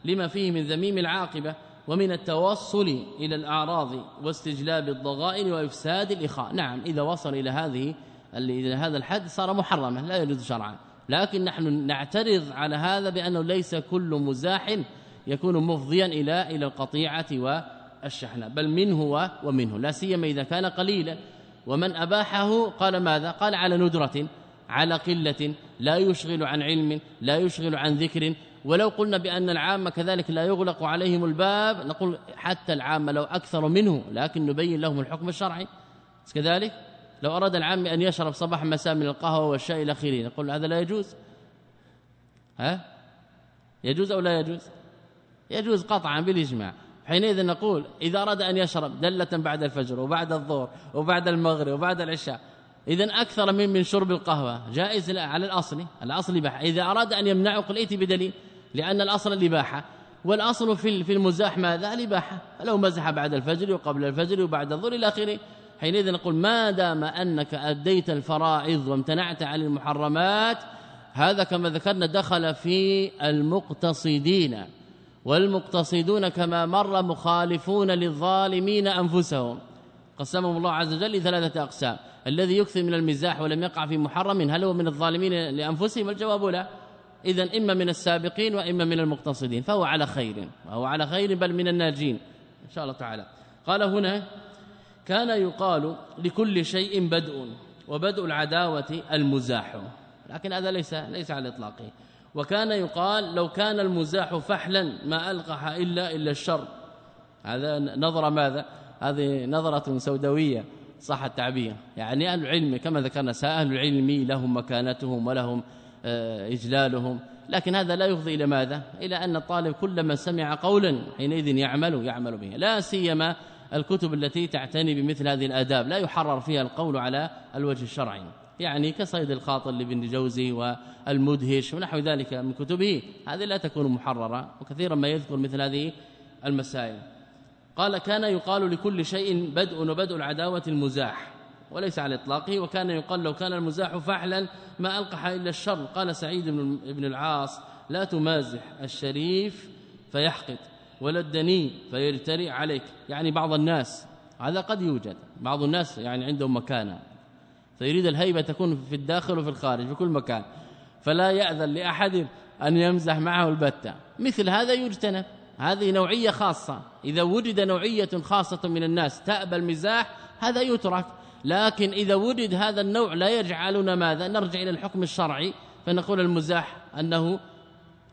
لما فيه من ذميم العاقبة ومن التوصل إلى الأعراض واستجلاب الضغائن وإفساد الإخاء. نعم إذا وصل إلى هذه إلى هذا الحد صار محرما لا يجوز شرعا. لكن نحن نعترض على هذا بأنه ليس كل مزاح يكون مفضيا إلى إلى القطيعة والشحنة بل منه ومنه. لا سيما إذا كان قليلا. ومن أباحه قال ماذا؟ قال على ندرة على قلة لا يشغل عن علم لا يشغل عن ذكر. ولو قلنا بأن العامة كذلك لا يغلق عليهم الباب نقول حتى العامة لو أكثر منه لكن نبين لهم الحكم الشرعي. كذلك لو أراد العام أن يشرب صباح مساء من القهوة والشاي إلى آخره نقول هذا لا يجوز. ها؟ يجوز أو لا يجوز؟ يجوز قطعا بالإجماع. حينئذ نقول إذا أراد أن يشرب دلة بعد الفجر وبعد الظهر وبعد المغرب وبعد العشاء اذا أكثر من من شرب القهوة جائز على الأصل الأصل اباحه إذا أراد أن يمنعه قل ائتي بدليل لأن الأصل الإباحة والأصل في في المزاح ماذا؟ الإباحة لو مزح بعد الفجر وقبل الفجر وبعد الظهر إلى آخره حينئذ نقول ما دام أنك أديت الفرائض وامتنعت عن المحرمات هذا كما ذكرنا دخل في المقتصدين. والمقتصدون كما مر مخالفون للظالمين أنفسهم. قسمهم الله عز وجل لثلاثة أقسام. الذي يكثر من المزاح ولم يقع في محرم هل هو من الظالمين لأنفسهم؟ الجواب لا. اذا إما من السابقين وإما من المقتصدين فهو على خير. وهو على خير بل من الناجين. إن شاء الله تعالى. قال هنا كان يقال لكل شيء بدء وبدء العداوة المزاح. لكن هذا ليس ليس على الاطلاق وكان يقال لو كان المزاح فحلا ما ألقح إلا إلا الشر. هذا نظرة ماذا؟ هذه نظرة سوداوية صح التعبير. يعني أهل العلم كما ذكرنا أهل العلم لهم مكانتهم ولهم آه، إجلالهم. لكن هذا لا يفضي إلى ماذا؟ إلى أن الطالب كلما سمع قولا حينئذ يعمل يعمل به. لا سيما الكتب التي تعتني بمثل هذه الآداب. لا يحرر فيها القول على الوجه الشرعي. يعني كصيد الخاطر لابن جوزي والمدهش ونحو ذلك من كتبه. هذه لا تكون محررة وكثيرا ما يذكر مثل هذه المسائل. قال كان يقال لكل شيء بدء وبدء العداوة المزاح وليس على إطلاقه وكان يقال لو كان المزاح فحلا ما ألقح إلا الشر. قال سعيد بن العاص لا تمازح الشريف فيحقد ولا الدنيء فيجترئ عليك. يعني بعض الناس هذا قد يوجد بعض الناس يعني عندهم مكانة. فيريد الهيبة تكون في الداخل وفي الخارج في كل مكان. فلا يأذن لأحد أن يمزح معه البتة. مثل هذا يجتنب. هذه نوعية خاصة. إذا وجد نوعية خاصة من الناس تأبى المزاح هذا يترك. لكن إذا وجد هذا النوع لا يجعلنا ماذا؟ نرجع إلى الحكم الشرعي فنقول المزاح أنه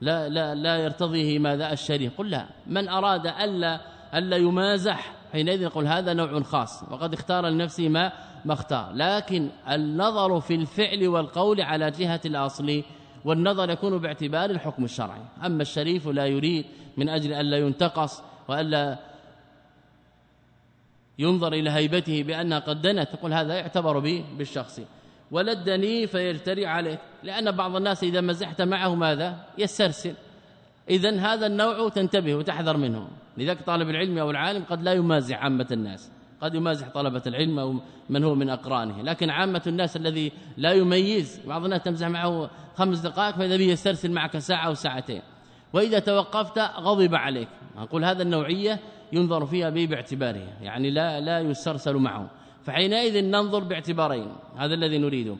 لا لا لا يرتضيه ماذا؟ الشريف قل لا. من أراد ألا ألا يمازح حينئذ نقول هذا نوع خاص وقد اختار لنفسه ما ما اختار. لكن النظر في الفعل والقول على جهة الأصل والنظر يكون باعتبار الحكم الشرعي. أما الشريف لا يريد من أجل ألا ينتقص وألا ينظر إلى هيبته بأنها قد دنت تقول هذا يعتبر به بالشخص. ولدني فيرتري عليه لأن بعض الناس إذا مزحت معه ماذا؟ يسترسل. إذا هذا النوع تنتبه وتحذر منه. لذلك طالب العلم أو العالم قد لا يمازح عامة الناس قد يمازح طلبة العلم أو من هو من أقرانه لكن عامة الناس الذي لا يميز بعض الناس تمزح معه خمس دقائق فإذا به يسترسل معك ساعة أو ساعتين. وإذا توقفت غضب عليك. نقول هذا النوعية ينظر فيها به باعتباره يعني لا لا يسترسل معه. فحينئذ ننظر باعتبارين هذا الذي نريده.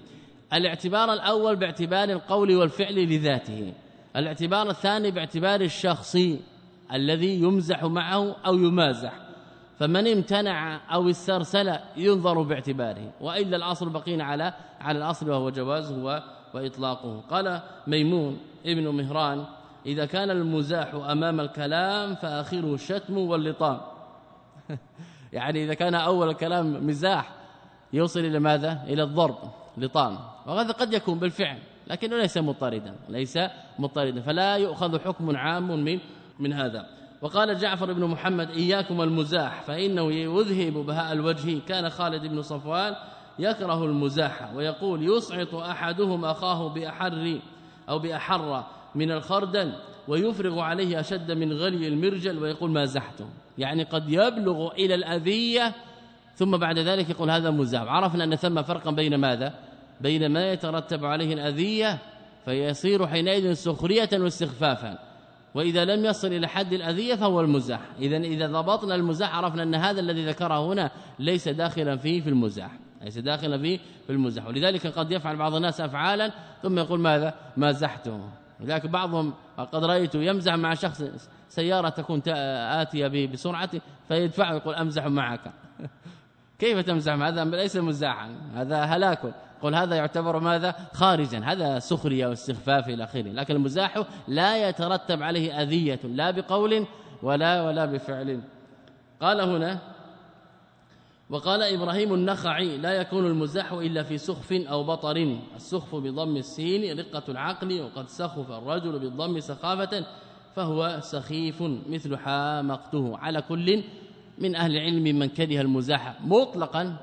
الاعتبار الأول باعتبار القول والفعل لذاته. الاعتبار الثاني باعتبار الشخصي. الذي يمزح معه أو يمازح. فمن امتنع أو استرسل ينظر باعتباره. وإلا الأصل بقينا على على الأصل وهو جوازه وإطلاقه. قال ميمون ابن مهران إذا كان المزاح أمام الكلام فأخره الشتم واللطام. يعني إذا كان أول الكلام مزاح يوصل إلى ماذا؟ إلى الضرب لطام. وهذا قد يكون بالفعل لكنه ليس مضطردا ليس مضطردا. فلا يؤخذ حكم عام من من هذا. وقال جعفر بن محمد إياكم المزاح. فإنه يذهب بهاء الوجه. كان خالد بن صفوان يكره المزاح ويقول يصعط أحدهم أخاه بأحر أو بأحر من الخردل ويفرغ عليه أشد من غلي المرجل. ويقول ما زحته يعني قد يبلغ إلى الأذية ثم بعد ذلك يقول هذا مزاح. عرفنا أن ثم فرقا بين ماذا؟ بين ما يترتب عليه الأذية فيصير حينئذ سخرية واستخفافا. وإذا لم يصل إلى حد الأذية فهو المزاح. إذا إذا ضبطنا المزاح عرفنا أن هذا الذي ذكره هنا ليس داخلا فيه في المزاح. ليس داخلا فيه في المزاح. ولذلك قد يفعل بعض الناس أفعالا ثم يقول ماذا؟ مازحته لذلك بعضهم قد رأيته يمزح مع شخص سيارة تكون آتية بسرعة فيدفعه يقول أمزح معك. كيف تمزح؟ هذا ليس مزاحا هذا هلاك. قل هذا يعتبر ماذا؟ خارجا. هذا سخرية واستخفاف إلى آخره. لكن المزاح لا يترتب عليه أذية لا بقول ولا ولا بفعل. قال هنا وقال إبراهيم النخعي لا يكون المزاح إلا في سخف أو بطر. السخف بضم السين رقة العقل وقد سخف الرجل بالضم سخافة فهو سخيف مثل حامقته. على كل من أهل العلم من كره المزاح مطلقا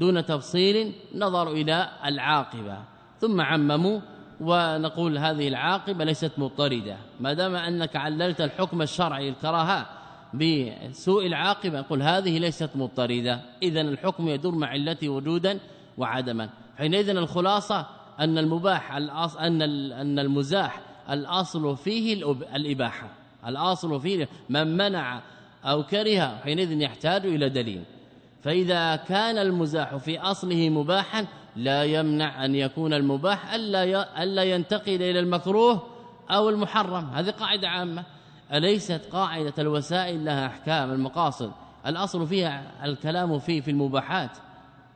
دون تفصيل نظروا إلى العاقبة ثم عمموا ونقول هذه العاقبة ليست مضطردة. ما دام أنك عللت الحكم الشرعي الكراهة بسوء العاقبة نقول هذه ليست مضطردة. إذا الحكم يدور مع علته وجودا وعدما. حينئذ الخلاصة أن المباح أن أن المزاح الأصل فيه الإباحة. الأصل فيه من منع أو كره حينئذ يحتاج إلى دليل. فإذا كان المزاح في أصله مباحا لا يمنع أن يكون المباح ألا ألا ينتقل إلى المكروه أو المحرم. هذه قاعدة عامة. أليست قاعدة الوسائل لها أحكام المقاصد؟ الأصل فيها الكلام فيه في المباحات.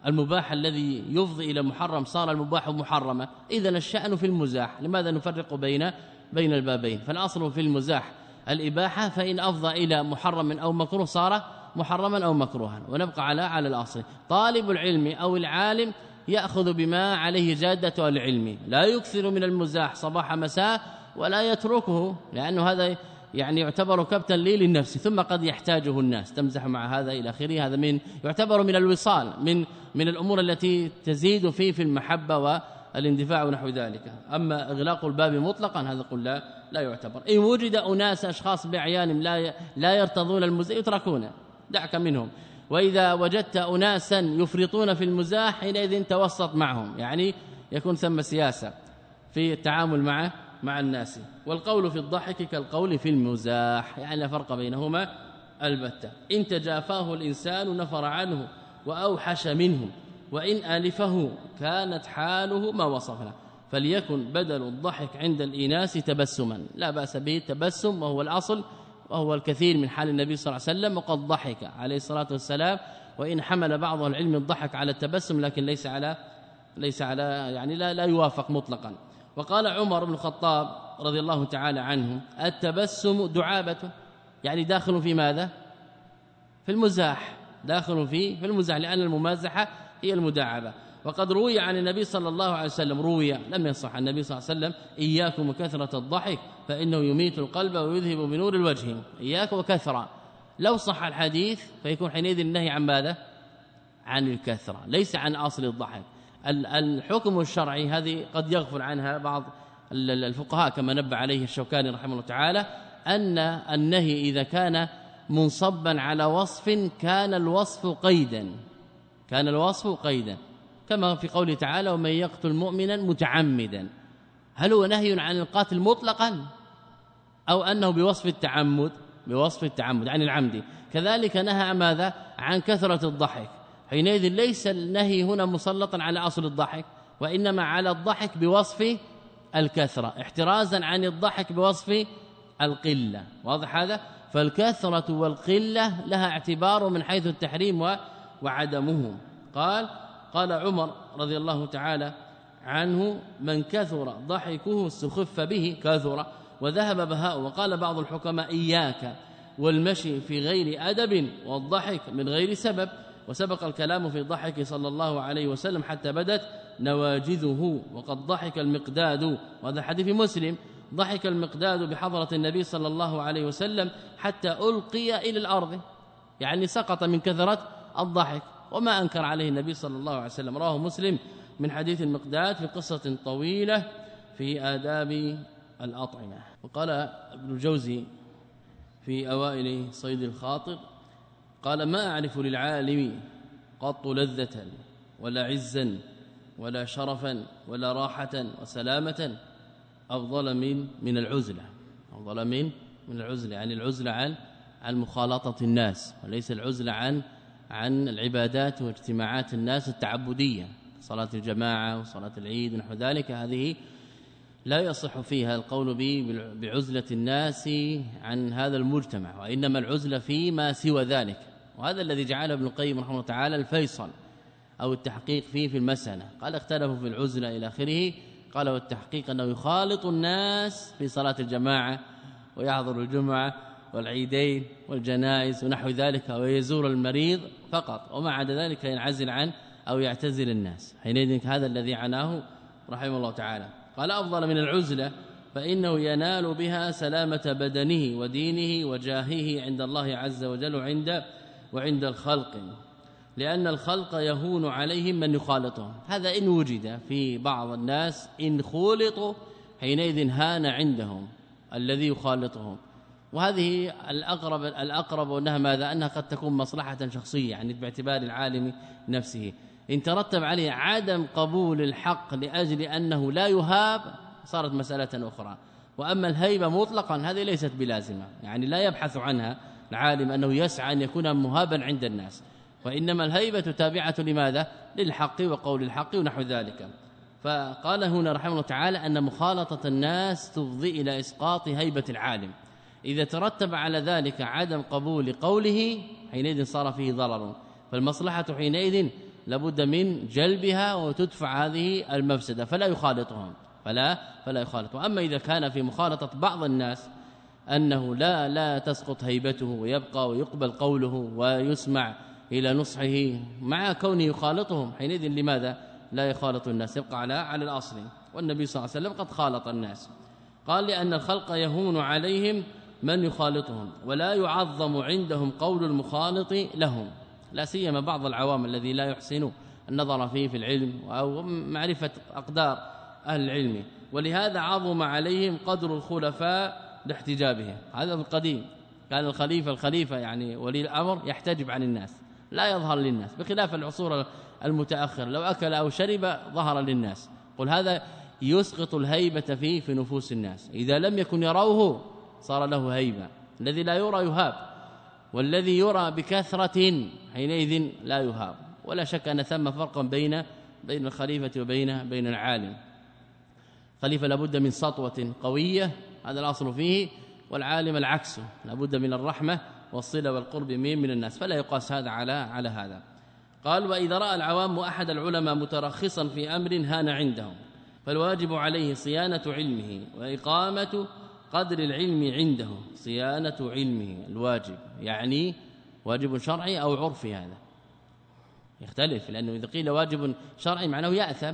المباح الذي يفضي إلى محرم صار المباح محرما. اذا الشأن في المزاح. لماذا نفرق بين بين البابين؟ فالأصل في المزاح. الإباحة فإن أفضى إلى محرم أو مكروه صار محرما أو مكروها ونبقى على على الأصل. طالب العلم أو العالم يأخذ بما عليه جادة العلم. لا يكثر من المزاح صباح مساء ولا يتركه لأنه هذا يعني يعتبر كبتا لي للنفس ثم قد يحتاجه الناس. تمزح مع هذا إلى آخره. هذا من يعتبر من الوصال من من الأمور التي تزيد فيه في المحبة والإندفاع ونحو ذلك. أما إغلاق الباب مطلقا هذا قل لا لا يعتبر. إن وجد أناس أشخاص باعيانهم لا لا يرتضون المزاح يتركونه. دعك منهم. وإذا وجدت اناسا يفرطون في المزاح حينئذ توسط معهم. يعني يكون ثم سياسة في التعامل مع مع الناس. والقول في الضحك كالقول في المزاح. يعني لا فرق بينهما البتة. إن تجافاه الإنسان نفر عنه وأوحش منه وإن آلفه كانت حاله ما وصفنا فليكن بدل الضحك عند الإناس تبسما. لا بأس به التبسم وهو الأصل وهو الكثير من حال النبي صلى الله عليه وسلم وقد ضحك عليه الصلاة والسلام وإن حمل بعض العلم الضحك على التبسم لكن ليس على ليس على يعني لا لا يوافق مطلقا. وقال عمر بن الخطاب رضي الله تعالى عنه التبسم دعابة. يعني داخل في ماذا؟ في المزاح. داخل في في المزاح لأن الممازحة هي المداعبة. وقد روي عن النبي صلى الله عليه وسلم روي لم يصح. النبي صلى الله عليه وسلم إياكم وكثرة الضحك فإنه يميت القلب ويذهب بنور الوجه. إياك وكثرة. لو صح الحديث فيكون حينئذ النهي عن ماذا؟ عن الكثرة ليس عن أصل الضحك. الحكم الشرعي هذه قد يغفل عنها بعض الفقهاء كما نبه عليه الشوكاني رحمه الله تعالى أن النهي إذا كان منصبا على وصف كان الوصف قيدا. كان الوصف قيدا. كما في قوله تعالى ومن يقتل مؤمنا متعمدا. هل هو نهي عن القاتل مطلقا؟ أو أنه بوصف التعمد بوصف التعمد عن العمد. كذلك نهى ماذا؟ عن كثرة الضحك. حينئذ ليس النهي هنا مسلطا على أصل الضحك وإنما على الضحك بوصف الكثرة. احترازا عن الضحك بوصف القلة. واضح هذا؟ فالكثرة والقلة لها اعتبار من حيث التحريم وعدمه قال قال عمر رضي الله تعالى عنه من كثر ضحكه استخف به كثر وذهب بهاء وقال بعض الحكماء إياك والمشي في غير أدب والضحك من غير سبب. وسبق الكلام في ضحك صلى الله عليه وسلم حتى بدت نواجذه وقد ضحك المقداد وهذا حديث مسلم ضحك المقداد بحضرة النبي صلى الله عليه وسلم حتى ألقي إلى الأرض يعني سقط من كثرة الضحك. وما أنكر عليه النبي صلى الله عليه وسلم. رواه مسلم من حديث المقداد في قصة طويلة في آداب الأطعمة. وقال ابن الجوزي في أوائل صيد الخاطر قال ما أعرف للعالم قط لذة ولا عزا ولا شرفا ولا راحة وسلامة أفضل من من العزلة. أفضل من من العزلة يعني العزلة عن عن مخالطة الناس وليس العزلة عن عن العبادات واجتماعات الناس التعبدية صلاة الجماعة وصلاة العيد ونحو ذلك. هذه لا يصح فيها القول بعزلة الناس عن هذا المجتمع وإنما العزلة فيما سوى ذلك. وهذا الذي جعله ابن القيم رحمه الله تعالى الفيصل أو التحقيق فيه في المسألة. قال اختلفوا في العزلة إلى آخره. قال والتحقيق أنه يخالط الناس في صلاة الجماعة ويحضر الجمعة والعيدين والجنائز ونحو ذلك ويزور المريض فقط وما عدا ذلك ينعزل عن أو يعتزل الناس. حينئذ هذا الذي عناه رحمه الله تعالى. قال أفضل من العزلة فإنه ينال بها سلامة بدنه ودينه وجاهه عند الله عز وجل عند وعند الخلق لأن الخلق يهون عليهم من يخالطهم. هذا إن وجد في بعض الناس إن خولطوا حينئذ هان عندهم الذي يخالطهم. وهذه الأقرب الأقرب أنها ماذا؟ أنها قد تكون مصلحة شخصية يعني باعتبار العالم نفسه. إن ترتب عليه عدم قبول الحق لأجل أنه لا يهاب صارت مسألة أخرى. وأما الهيبة مطلقا هذه ليست بلازمة. يعني لا يبحث عنها العالم أنه يسعى أن يكون مهابا عند الناس. وإنما الهيبة تابعة لماذا؟ للحق وقول الحق ونحو ذلك. فقال هنا رحمه الله تعالى أن مخالطة الناس تفضي إلى إسقاط هيبة العالم. إذا ترتب على ذلك عدم قبول قوله حينئذ صار فيه ضرر. فالمصلحة حينئذ لابد من جلبها وتدفع هذه المفسدة فلا يخالطهم. فلا فلا يخالط أما إذا كان في مخالطة بعض الناس أنه لا لا تسقط هيبته ويبقى ويقبل قوله ويسمع إلى نصحه مع كونه يخالطهم حينئذ لماذا؟ لا يخالط الناس يبقى على على الأصل. والنبي صلى الله عليه وسلم قد خالط الناس. قال لأن الخلق يهون عليهم من يخالطهم ولا يعظم عندهم قول المخالط لهم لا سيما بعض العوام الذي لا يحسن النظر فيه في العلم أو معرفة أقدار أهل العلم. ولهذا عظم عليهم قدر الخلفاء لاحتجابهم. هذا القديم. كان الخليفة الخليفة يعني ولي الأمر يحتجب عن الناس لا يظهر للناس بخلاف العصور المتأخرة. لو أكل أو شرب ظهر للناس. قل هذا يسقط الهيبة فيه في نفوس الناس. إذا لم يكن يروه صار له هيبة. الذي لا يرى يهاب. والذي يرى بكثرة حينئذ لا يهاب. ولا شك أن ثم فرقا بين بين الخليفة وبين بين العالم. خليفة لابد من سطوة قوية هذا الأصل فيه. والعالم العكس لابد من الرحمة والصلة والقرب من من الناس. فلا يقاس هذا على على هذا. قال وإذا رأى العوام أحد العلماء مترخصا في أمر هان عندهم فالواجب عليه صيانة علمه وإقامة قدر العلم عنده صيانة علمه الواجب. يعني واجب شرعي أو عرفي هذا. يختلف لأنه إذا قيل واجب شرعي معناه يأثم.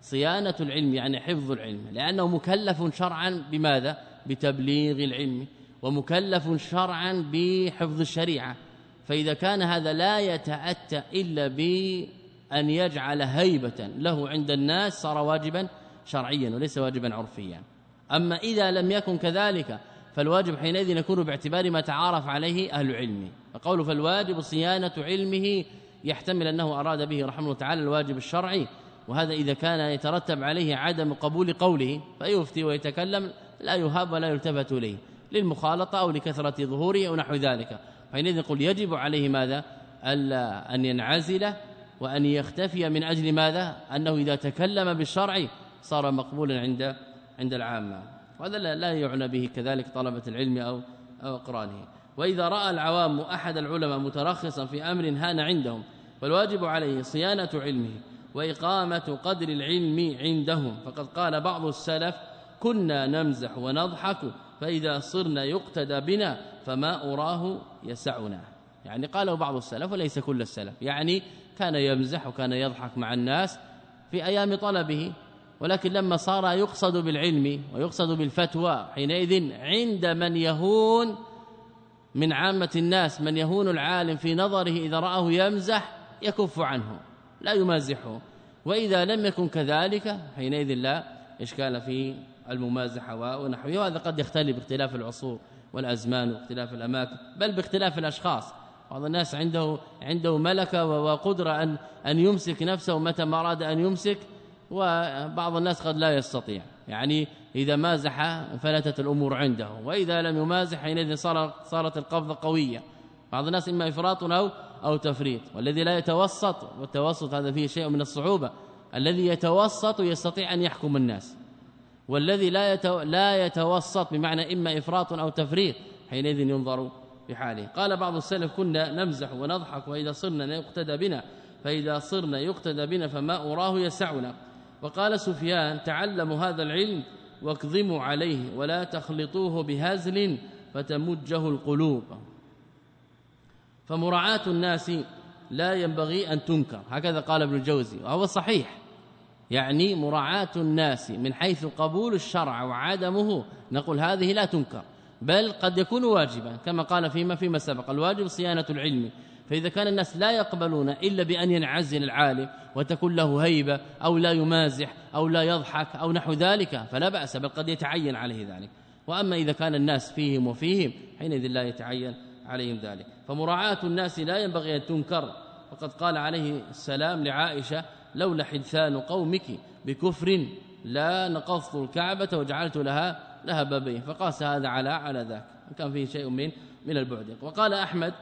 صيانة العلم يعني حفظ العلم. لأنه مكلف شرعا بماذا؟ بتبليغ العلم. ومكلف شرعا بحفظ الشريعة. فإذا كان هذا لا يتأتى إلا بأن يجعل هيبة له عند الناس صار واجبا شرعيا وليس واجبا عرفيا. أما إذا لم يكن كذلك فالواجب حينئذ يكون باعتبار ما تعارف عليه أهل العلم. فقوله فالواجب صيانة علمه يحتمل أنه أراد به رحمه الله تعالى الواجب الشرعي وهذا إذا كان يترتب عليه عدم قبول قوله فيفتي ويتكلم لا يهاب ولا يلتفت إليه للمخالطة أو لكثرة ظهوره أو نحو ذلك. حينئذ نقول يجب عليه ماذا؟ ألا أن ينعزل وأن يختفي من أجل ماذا؟ أنه إذا تكلم بالشرع صار مقبولا عند عند العامة. وهذا لا يعنى به كذلك طلبة العلم أو أو اقرانه وإذا رأى العوام أحد العلماء مترخصا في أمر هان عندهم فالواجب عليه صيانة علمه وإقامة قدر العلم عندهم. فقد قال بعض السلف كنا نمزح ونضحك فإذا صرنا يقتدى بنا فما أراه يسعنا. يعني قاله بعض السلف وليس كل السلف. يعني كان يمزح وكان يضحك مع الناس في أيام طلبه. ولكن لما صار يقصد بالعلم ويقصد بالفتوى حينئذ عند من يهون من عامة الناس من يهون العالم في نظره إذا رآه يمزح يكف عنه لا يمازحه. وإذا لم يكن كذلك حينئذ لا إشكال في الممازحة ونحوه. وهذا قد يختلف باختلاف العصور والأزمان واختلاف الأماكن بل باختلاف الأشخاص. بعض الناس عنده عنده ملكة وقدرة أن أن يمسك نفسه متى ما أراد أن يمسك وبعض الناس قد لا يستطيع. يعني إذا مازح فلتت الأمور عنده وإذا لم يمازح حينئذ صارت صارت قوية. بعض الناس إما إفراط أو أو تفريط. والذي لا يتوسط والتوسط هذا فيه شيء من الصعوبة. الذي يتوسط يستطيع أن يحكم الناس. والذي لا يتو لا يتوسط بمعنى إما إفراط أو تفريط حينئذ ينظر بحاله. قال بعض السلف كنا نمزح ونضحك وإذا صرنا يقتدى بنا فإذا صرنا يقتدى بنا فما أراه يسعنا. وقال سفيان تعلموا هذا العلم واكظموا عليه ولا تخلطوه بهزل فتمجه القلوب. فمراعاة الناس لا ينبغي أن تنكر هكذا قال ابن الجوزي وهو صحيح. يعني مراعاة الناس من حيث قبول الشرع وعدمه نقول هذه لا تنكر بل قد يكون واجبا كما قال فيما فيما سبق الواجب صيانة العلم. فإذا كان الناس لا يقبلون إلا بأن ينعزل العالم وتكون له هيبة أو لا يمازح أو لا يضحك أو نحو ذلك فلا بأس بل قد يتعين عليه ذلك. وأما إذا كان الناس فيهم وفيهم حينئذ لا يتعين عليهم ذلك. فمراعاة الناس لا ينبغي أن تنكر. وقد قال عليه السلام لعائشة لولا حدثان قومك بكفر لا نقضت الكعبة وجعلت لها لها بابين فقاس هذا على على ذاك كان فيه شيء من من البعد. وقال أحمد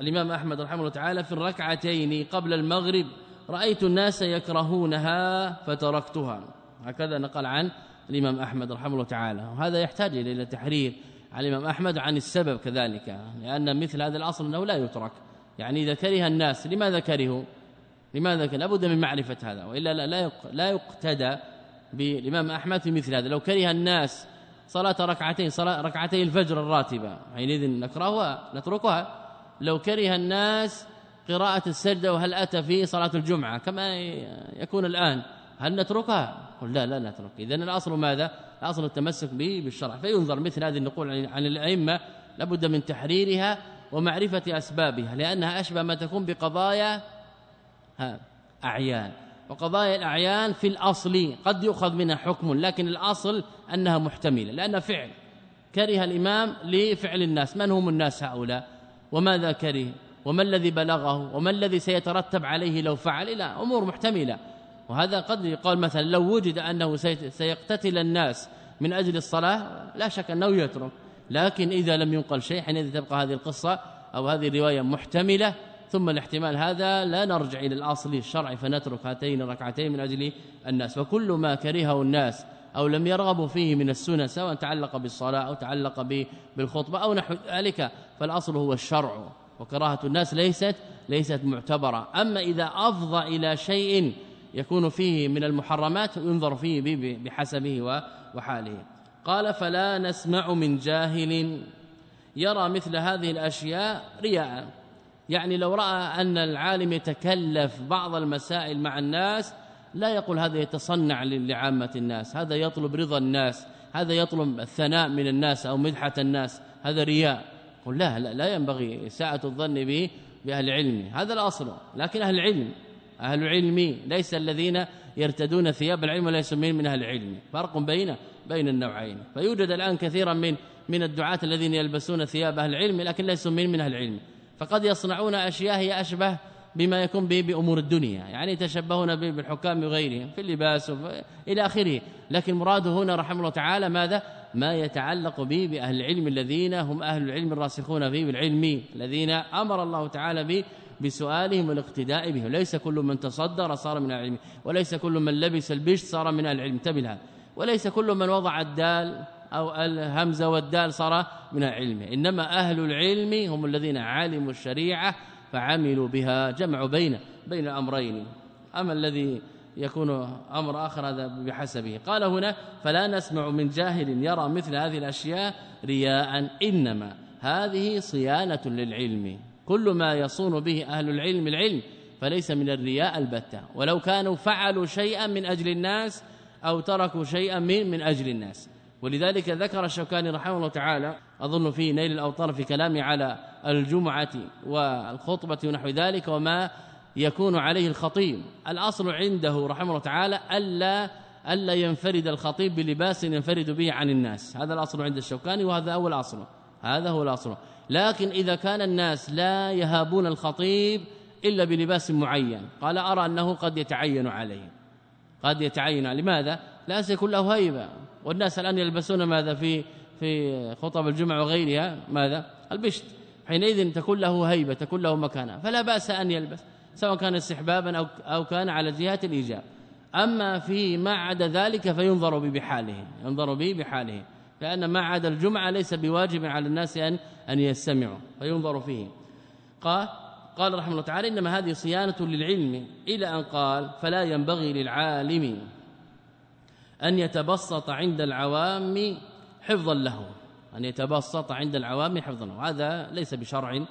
الإمام أحمد رحمه الله تعالى في الركعتين قبل المغرب رأيت الناس يكرهونها فتركتها. هكذا نقل عن الإمام أحمد رحمه الله تعالى. وهذا يحتاج إلى تحرير عن الإمام أحمد عن السبب كذلك لأن مثل هذا الأصل أنه لا يترك. يعني إذا كره الناس لماذا كرهوا؟ لماذا كان لابد من معرفة هذا وإلا لا لا يقتدى بالإمام أحمد في مثل هذا. لو كره الناس صلاة ركعتين صلاه ركعتي الفجر الراتبة حينئذ نكرهها نتركها. لو كره الناس قراءة السجدة وهل أتى في صلاة الجمعة كما يكون الآن. هل نتركها؟ قل لا لا نترك. اذا الأصل ماذا؟ الأصل التمسك به بالشرع. فينظر مثل هذه النقول عن الأئمة لابد من تحريرها ومعرفة أسبابها لأنها أشبه ما تكون بقضايا أعيان. وقضايا الأعيان في الأصل قد يؤخذ منها حكم لكن الأصل أنها محتملة لأن فعل. كره الإمام لفعل الناس. من هم الناس هؤلاء؟ وماذا كره؟ وما الذي بلغه؟ وما الذي سيترتب عليه لو فعل؟ إلى أمور محتملة. وهذا قد يقال مثلا لو وجد أنه سيقتتل الناس من أجل الصلاة لا شك أنه يترك. لكن إذا لم ينقل شيء حينئذ تبقى هذه القصة أو هذه الرواية محتملة. ثم الاحتمال هذا لا نرجع إلى الأصل الشرعي فنترك هاتين الركعتين من أجل الناس. وكل ما كرهه الناس أو لم يرغبوا فيه من السنن سواء تعلق بالصلاة أو تعلق بالخطبة أو نحو ذلك فالأصل هو الشرع وكراهة الناس ليست ليست معتبرة. أما إذا أفضى إلى شيء يكون فيه من المحرمات ينظر فيه بحسبه وحاله. قال فلا نسمع من جاهل يرى مثل هذه الأشياء رياء. يعني لو رأى أن العالم يتكلف بعض المسائل مع الناس لا يقول هذا يتصنع لعامة الناس هذا يطلب رضا الناس هذا يطلب الثناء من الناس أو مدحة الناس هذا رياء. قل لا لا, لا ينبغي ساعه الظن به بأهل العلم هذا الأصل لكن أهل العلم أهل العلم ليس الذين يرتدون ثياب العلم ولا يسمون من أهل العلم فرق بين بين النوعين. فيوجد الآن كثيرا من من الدعاة الذين يلبسون ثياب أهل العلم لكن ليسوا من من أهل العلم. فقد يصنعون أشياء هي أشبه بما يكون به بأمور الدنيا. يعني يتشبهون به بالحكام وغيرهم في اللباس إلى آخره. لكن مراده هنا رحمه الله تعالى ماذا؟ ما يتعلق به بأهل العلم الذين هم أهل العلم الراسخون فيه بالعلم. الذين أمر الله تعالى به بسؤالهم والاقتداء بهم. ليس كل من تصدر صار من العلم وليس كل من لبس البشت صار من العلم. تبلها وليس كل من وضع الدال أو الهمزة والدال صار من العلم. إنما أهل العلم هم الذين علموا الشريعة فعملوا بها جمعوا بين بين الامرين أما الذي يكون أمر آخر هذا بحسبه. قال هنا فلا نسمع من جاهل يرى مثل هذه الأشياء رياء إنما هذه صيانة للعلم. كل ما يصون به أهل العلم العلم فليس من الرياء البتة. ولو كانوا فعلوا شيئا من أجل الناس أو تركوا شيئا من من أجل الناس. ولذلك ذكر الشوكاني رحمه الله تعالى أظن في نيل الأوطار في كلامه على الجمعة والخطبة ونحو ذلك وما يكون عليه الخطيب. الأصل عنده رحمه الله تعالى ألا ألا ينفرد الخطيب بلباس ينفرد به عن الناس. هذا الأصل عند الشوكاني وهذا اول اصل هذا هو الأصل. لكن إذا كان الناس لا يهابون الخطيب إلا بلباس معين قال أرى أنه قد يتعين عليه. قد يتعين لماذا؟ لا سيكون له هيبة. والناس الآن يلبسون ماذا في في خطب الجمعة وغيرها؟ ماذا؟ البشت. حينئذ تكون له هيبة تكون له مكانة فلا بأس أن يلبس سواء كان استحبابا أو أو كان على جهة الإيجاب. أما في ما عدا ذلك فينظر به بحاله ينظر به بحاله لأن ما عدا الجمعة ليس بواجب على الناس أن أن يستمعوا فينظر فيه. قال قال رحمه الله تعالى إنما هذه صيانة للعلم إلى أن قال فلا ينبغي للعالم أن يتبسط عند العوام حفظا له. أن يتبسط عند العوام حفظا له هذا ليس بشرع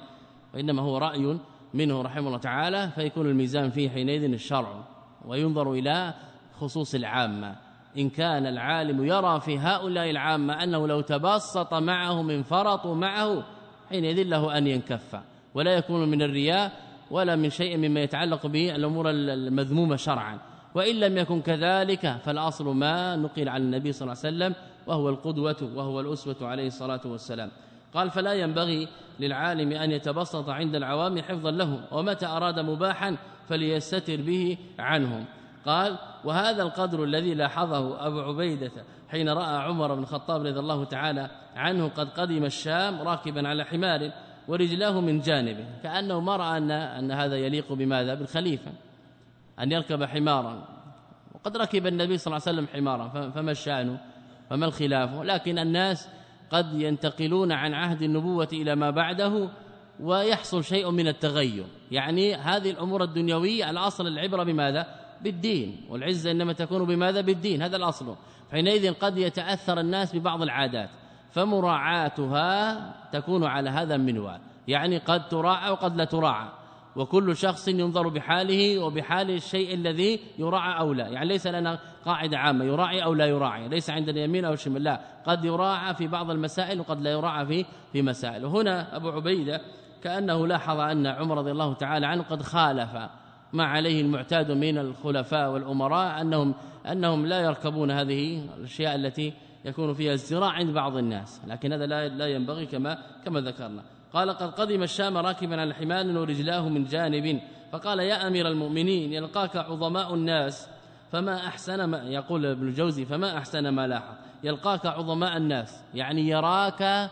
وإنما هو رأي منه رحمه الله تعالى فيكون الميزان فيه حينئذ الشرع وينظر إلى خصوص العامة. إن كان العالم يرى في هؤلاء العامة أنه لو تبسط معهم انفرطوا معه حينئذ له أن ينكف ولا يكون من الرياء ولا من شيء مما يتعلق به الأمور المذمومة شرعا. وإن لم يكن كذلك فالأصل ما نقل عن النبي صلى الله عليه وسلم وهو القدوة وهو الأسوة عليه الصلاة والسلام. قال فلا ينبغي للعالم أن يتبسط عند العوام حفظا له ومتى أراد مباحا فليستتر به عنهم. قال وهذا القدر الذي لاحظه أبو عبيدة حين رأى عمر بن الخطاب رضي الله تعالى عنه قد قدم الشام راكبا على حمار ورجلاه من جانبه كأنه ما رأى ان أن هذا يليق بماذا؟ بالخليفة أن يركب حمارا. وقد ركب النبي صلى الله عليه وسلم حمارا فما الشأن؟ فما الخلاف؟ لكن الناس قد ينتقلون عن عهد النبوة إلى ما بعده ويحصل شيء من التغير. يعني هذه الأمور الدنيوية الأصل العبرة بماذا؟ بالدين. والعزة إنما تكون بماذا؟ بالدين. هذا الأصل. حينئذ قد يتأثر الناس ببعض العادات. فمراعاتها تكون على هذا المنوال. يعني قد تراعى وقد لا تراعى. وكل شخص ينظر بحاله وبحال الشيء الذي يراعى أو لا. يعني ليس لنا قاعدة عامة يراعي أو لا يراعي. ليس عندنا يمين أو شمال لا. قد يراعى في بعض المسائل وقد لا يراعى في في مسائل. وهنا أبو عبيدة كأنه لاحظ أن عمر رضي الله تعالى عنه قد خالف ما عليه المعتاد من الخلفاء والأمراء أنهم أنهم لا يركبون هذه الأشياء التي يكون فيها ازدراع عند بعض الناس. لكن هذا لا لا ينبغي كما كما ذكرنا. قال قد قدم الشام راكبا على حمار ورجلاه من جانب فقال يا أمير المؤمنين يلقاك عظماء الناس فما أحسن ما يقول ابن الجوزي فما أحسن ما لاحظ؟ يلقاك عظماء الناس يعني يراك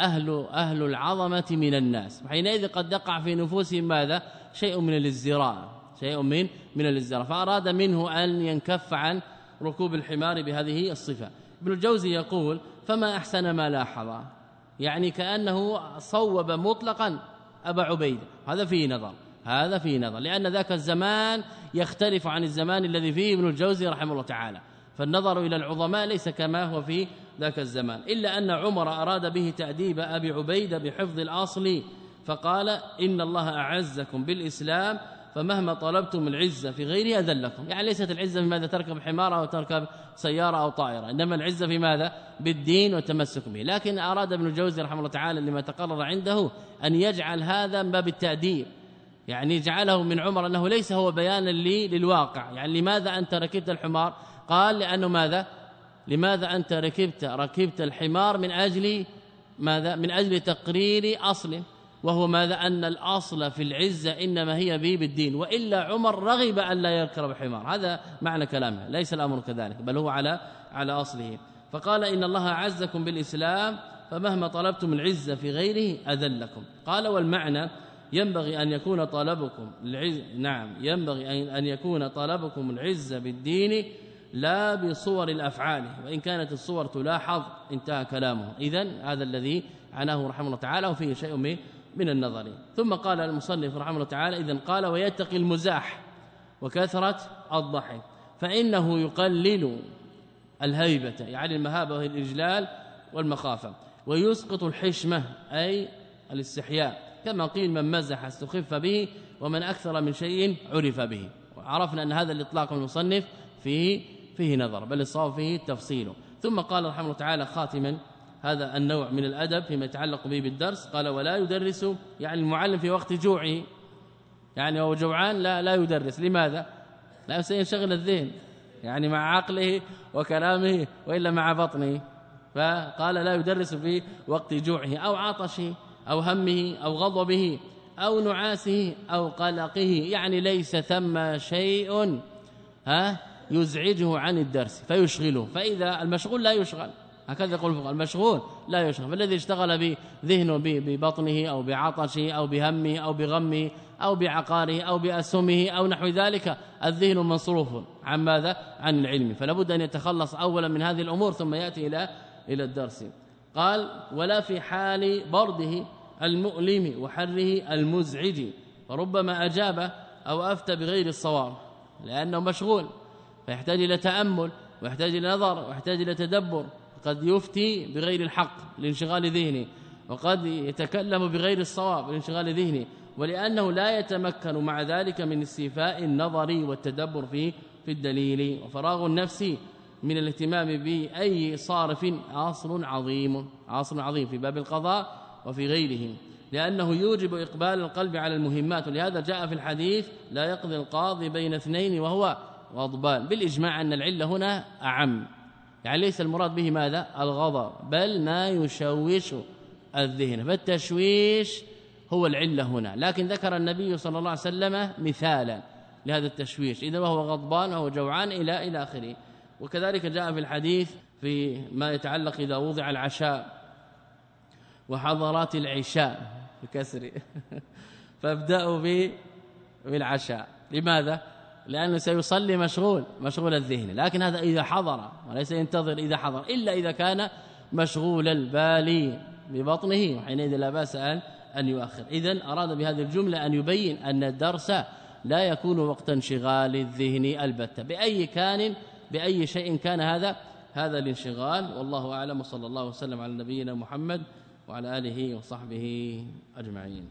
أهل أهل العظمة من الناس. حينئذ قد يقع في نفوسهم ماذا؟ شيء من الازدراء شيء من من الازدراء. فأراد منه أن ينكف عن ركوب الحمار بهذه الصفة. ابن الجوزي يقول فما أحسن ما لاحظ؟ يعني كأنه صوب مطلقا أبا عبيدة. هذا فيه نظر هذا فيه نظر لأن ذاك الزمان يختلف عن الزمان الذي فيه ابن الجوزي رحمه الله تعالى. فالنظر إلى العظماء ليس كما هو في ذاك الزمان. إلا أن عمر أراد به تأديب أبي عبيدة بحفظ الأصل فقال إن الله أعزكم بالإسلام فمهما طلبتم العزة في غيره أذلكم. يعني ليست العزة في ماذا تركب حمار أو تركب سيارة أو طائرة إنما العزة في ماذا؟ بالدين والتمسك به. لكن أراد ابن الجوزي رحمه الله تعالى لما تقرر عنده أن يجعل هذا من باب التأديب. يعني جعله من عمر أنه ليس هو بيانا لي للواقع. يعني لماذا أنت ركبت الحمار؟ قال لأنه ماذا؟ لماذا أنت ركبت؟ ركبت الحمار من أجل ماذا؟ من أجل تقرير أصل. وهو ماذا؟ أن الأصل في العزة إنما هي به بالدين وإلا عمر رغب أن لا يركب حمار. هذا معنى كلامه ليس الأمر كذلك بل هو على على أصله. فقال إن الله أعزكم بالإسلام فمهما طلبتم العزة في غيره أذلكم. قال والمعنى ينبغي أن يكون طلبكم العز نعم ينبغي أن يكون طلبكم العزة بالدين لا بصور الأفعال. وإن كانت الصور تلاحظ انتهى كلامه. اذا هذا الذي عناه رحمه الله تعالى وفيه شيء من من النظر. ثم قال المصنف رحمه الله تعالى اذا قال ويتقي المزاح وكثرة الضحك فإنه يقلل الهيبة يعني المهابة والإجلال والمخافة ويسقط الحشمة أي الاستحياء كما قيل من مزح استخف به ومن أكثر من شيء عرف به. وعرفنا أن هذا الإطلاق المصنف فيه فيه نظر بل الصواب فيه تفصيله ثم قال رحمه الله تعالى خاتما هذا النوع من الأدب فيما يتعلق به بالدرس. قال ولا يدرس يعني المعلم في وقت جوعه. يعني هو جوعان لا لا يدرس. لماذا؟ لا سينشغل الذهن يعني مع عقله وكلامه وإلا مع بطنه. فقال لا يدرس في وقت جوعه أو عطشه أو همه أو غضبه أو نعاسه أو قلقه. يعني ليس ثم شيء ها يزعجه عن الدرس فيشغله. فإذا المشغول لا يشغل. هكذا يقول المشغول لا يشغل. فالذي اشتغل بذهنه ببطنه أو بعطشه أو بهمه أو بغمه أو بعقاره أو بأسهمه أو نحو ذلك الذهن مصروف عن ماذا؟ عن العلم. فلا بد أن يتخلص أولا من هذه الأمور ثم يأتي إلى إلى الدرس. قال ولا في حال برده المؤلم وحره المزعج. فربما أجاب أو أفتى بغير الصواب لأنه مشغول فيحتاج إلى تأمل ويحتاج إلى نظر ويحتاج إلى تدبر. قد يفتي بغير الحق لانشغال ذهنه وقد يتكلم بغير الصواب لانشغال ذهنه ولأنه لا يتمكن مع ذلك من استيفاء النظر والتدبر في في الدليل. وفراغ النفس من الاهتمام بأي صارف عصر عظيم عصر عظيم في باب القضاء وفي غيره. لأنه يوجب إقبال القلب على المهمات ولهذا جاء في الحديث لا يقضي القاضي بين اثنين وهو غضبان. بالإجماع أن العلة هنا أعم. يعني ليس المراد به ماذا؟ الغضب بل ما يشوش الذهن. فالتشويش هو العلة هنا. لكن ذكر النبي صلى الله عليه وسلم مثالا لهذا التشويش. إذا وهو غضبان وهو جوعان إلى إلى آخره. وكذلك جاء في الحديث في ما يتعلق إذا وضع العشاء وحضرات العشاء بكسر فابدأوا بالعشاء. لماذا؟ لأنه سيصلي مشغول مشغول الذهن. لكن هذا إذا حضر وليس ينتظر إذا حضر إلا إذا كان مشغول البال ببطنه وحينئذ لا بأس أن أن يؤخر. اذا أراد بهذه الجملة أن يبين أن الدرس لا يكون وقت انشغال الذهن البتة. بأي كان بأي شيء كان هذا هذا الانشغال. والله أعلم. وصلى الله وسلم على نبينا محمد وعلى آله وصحبه أجمعين.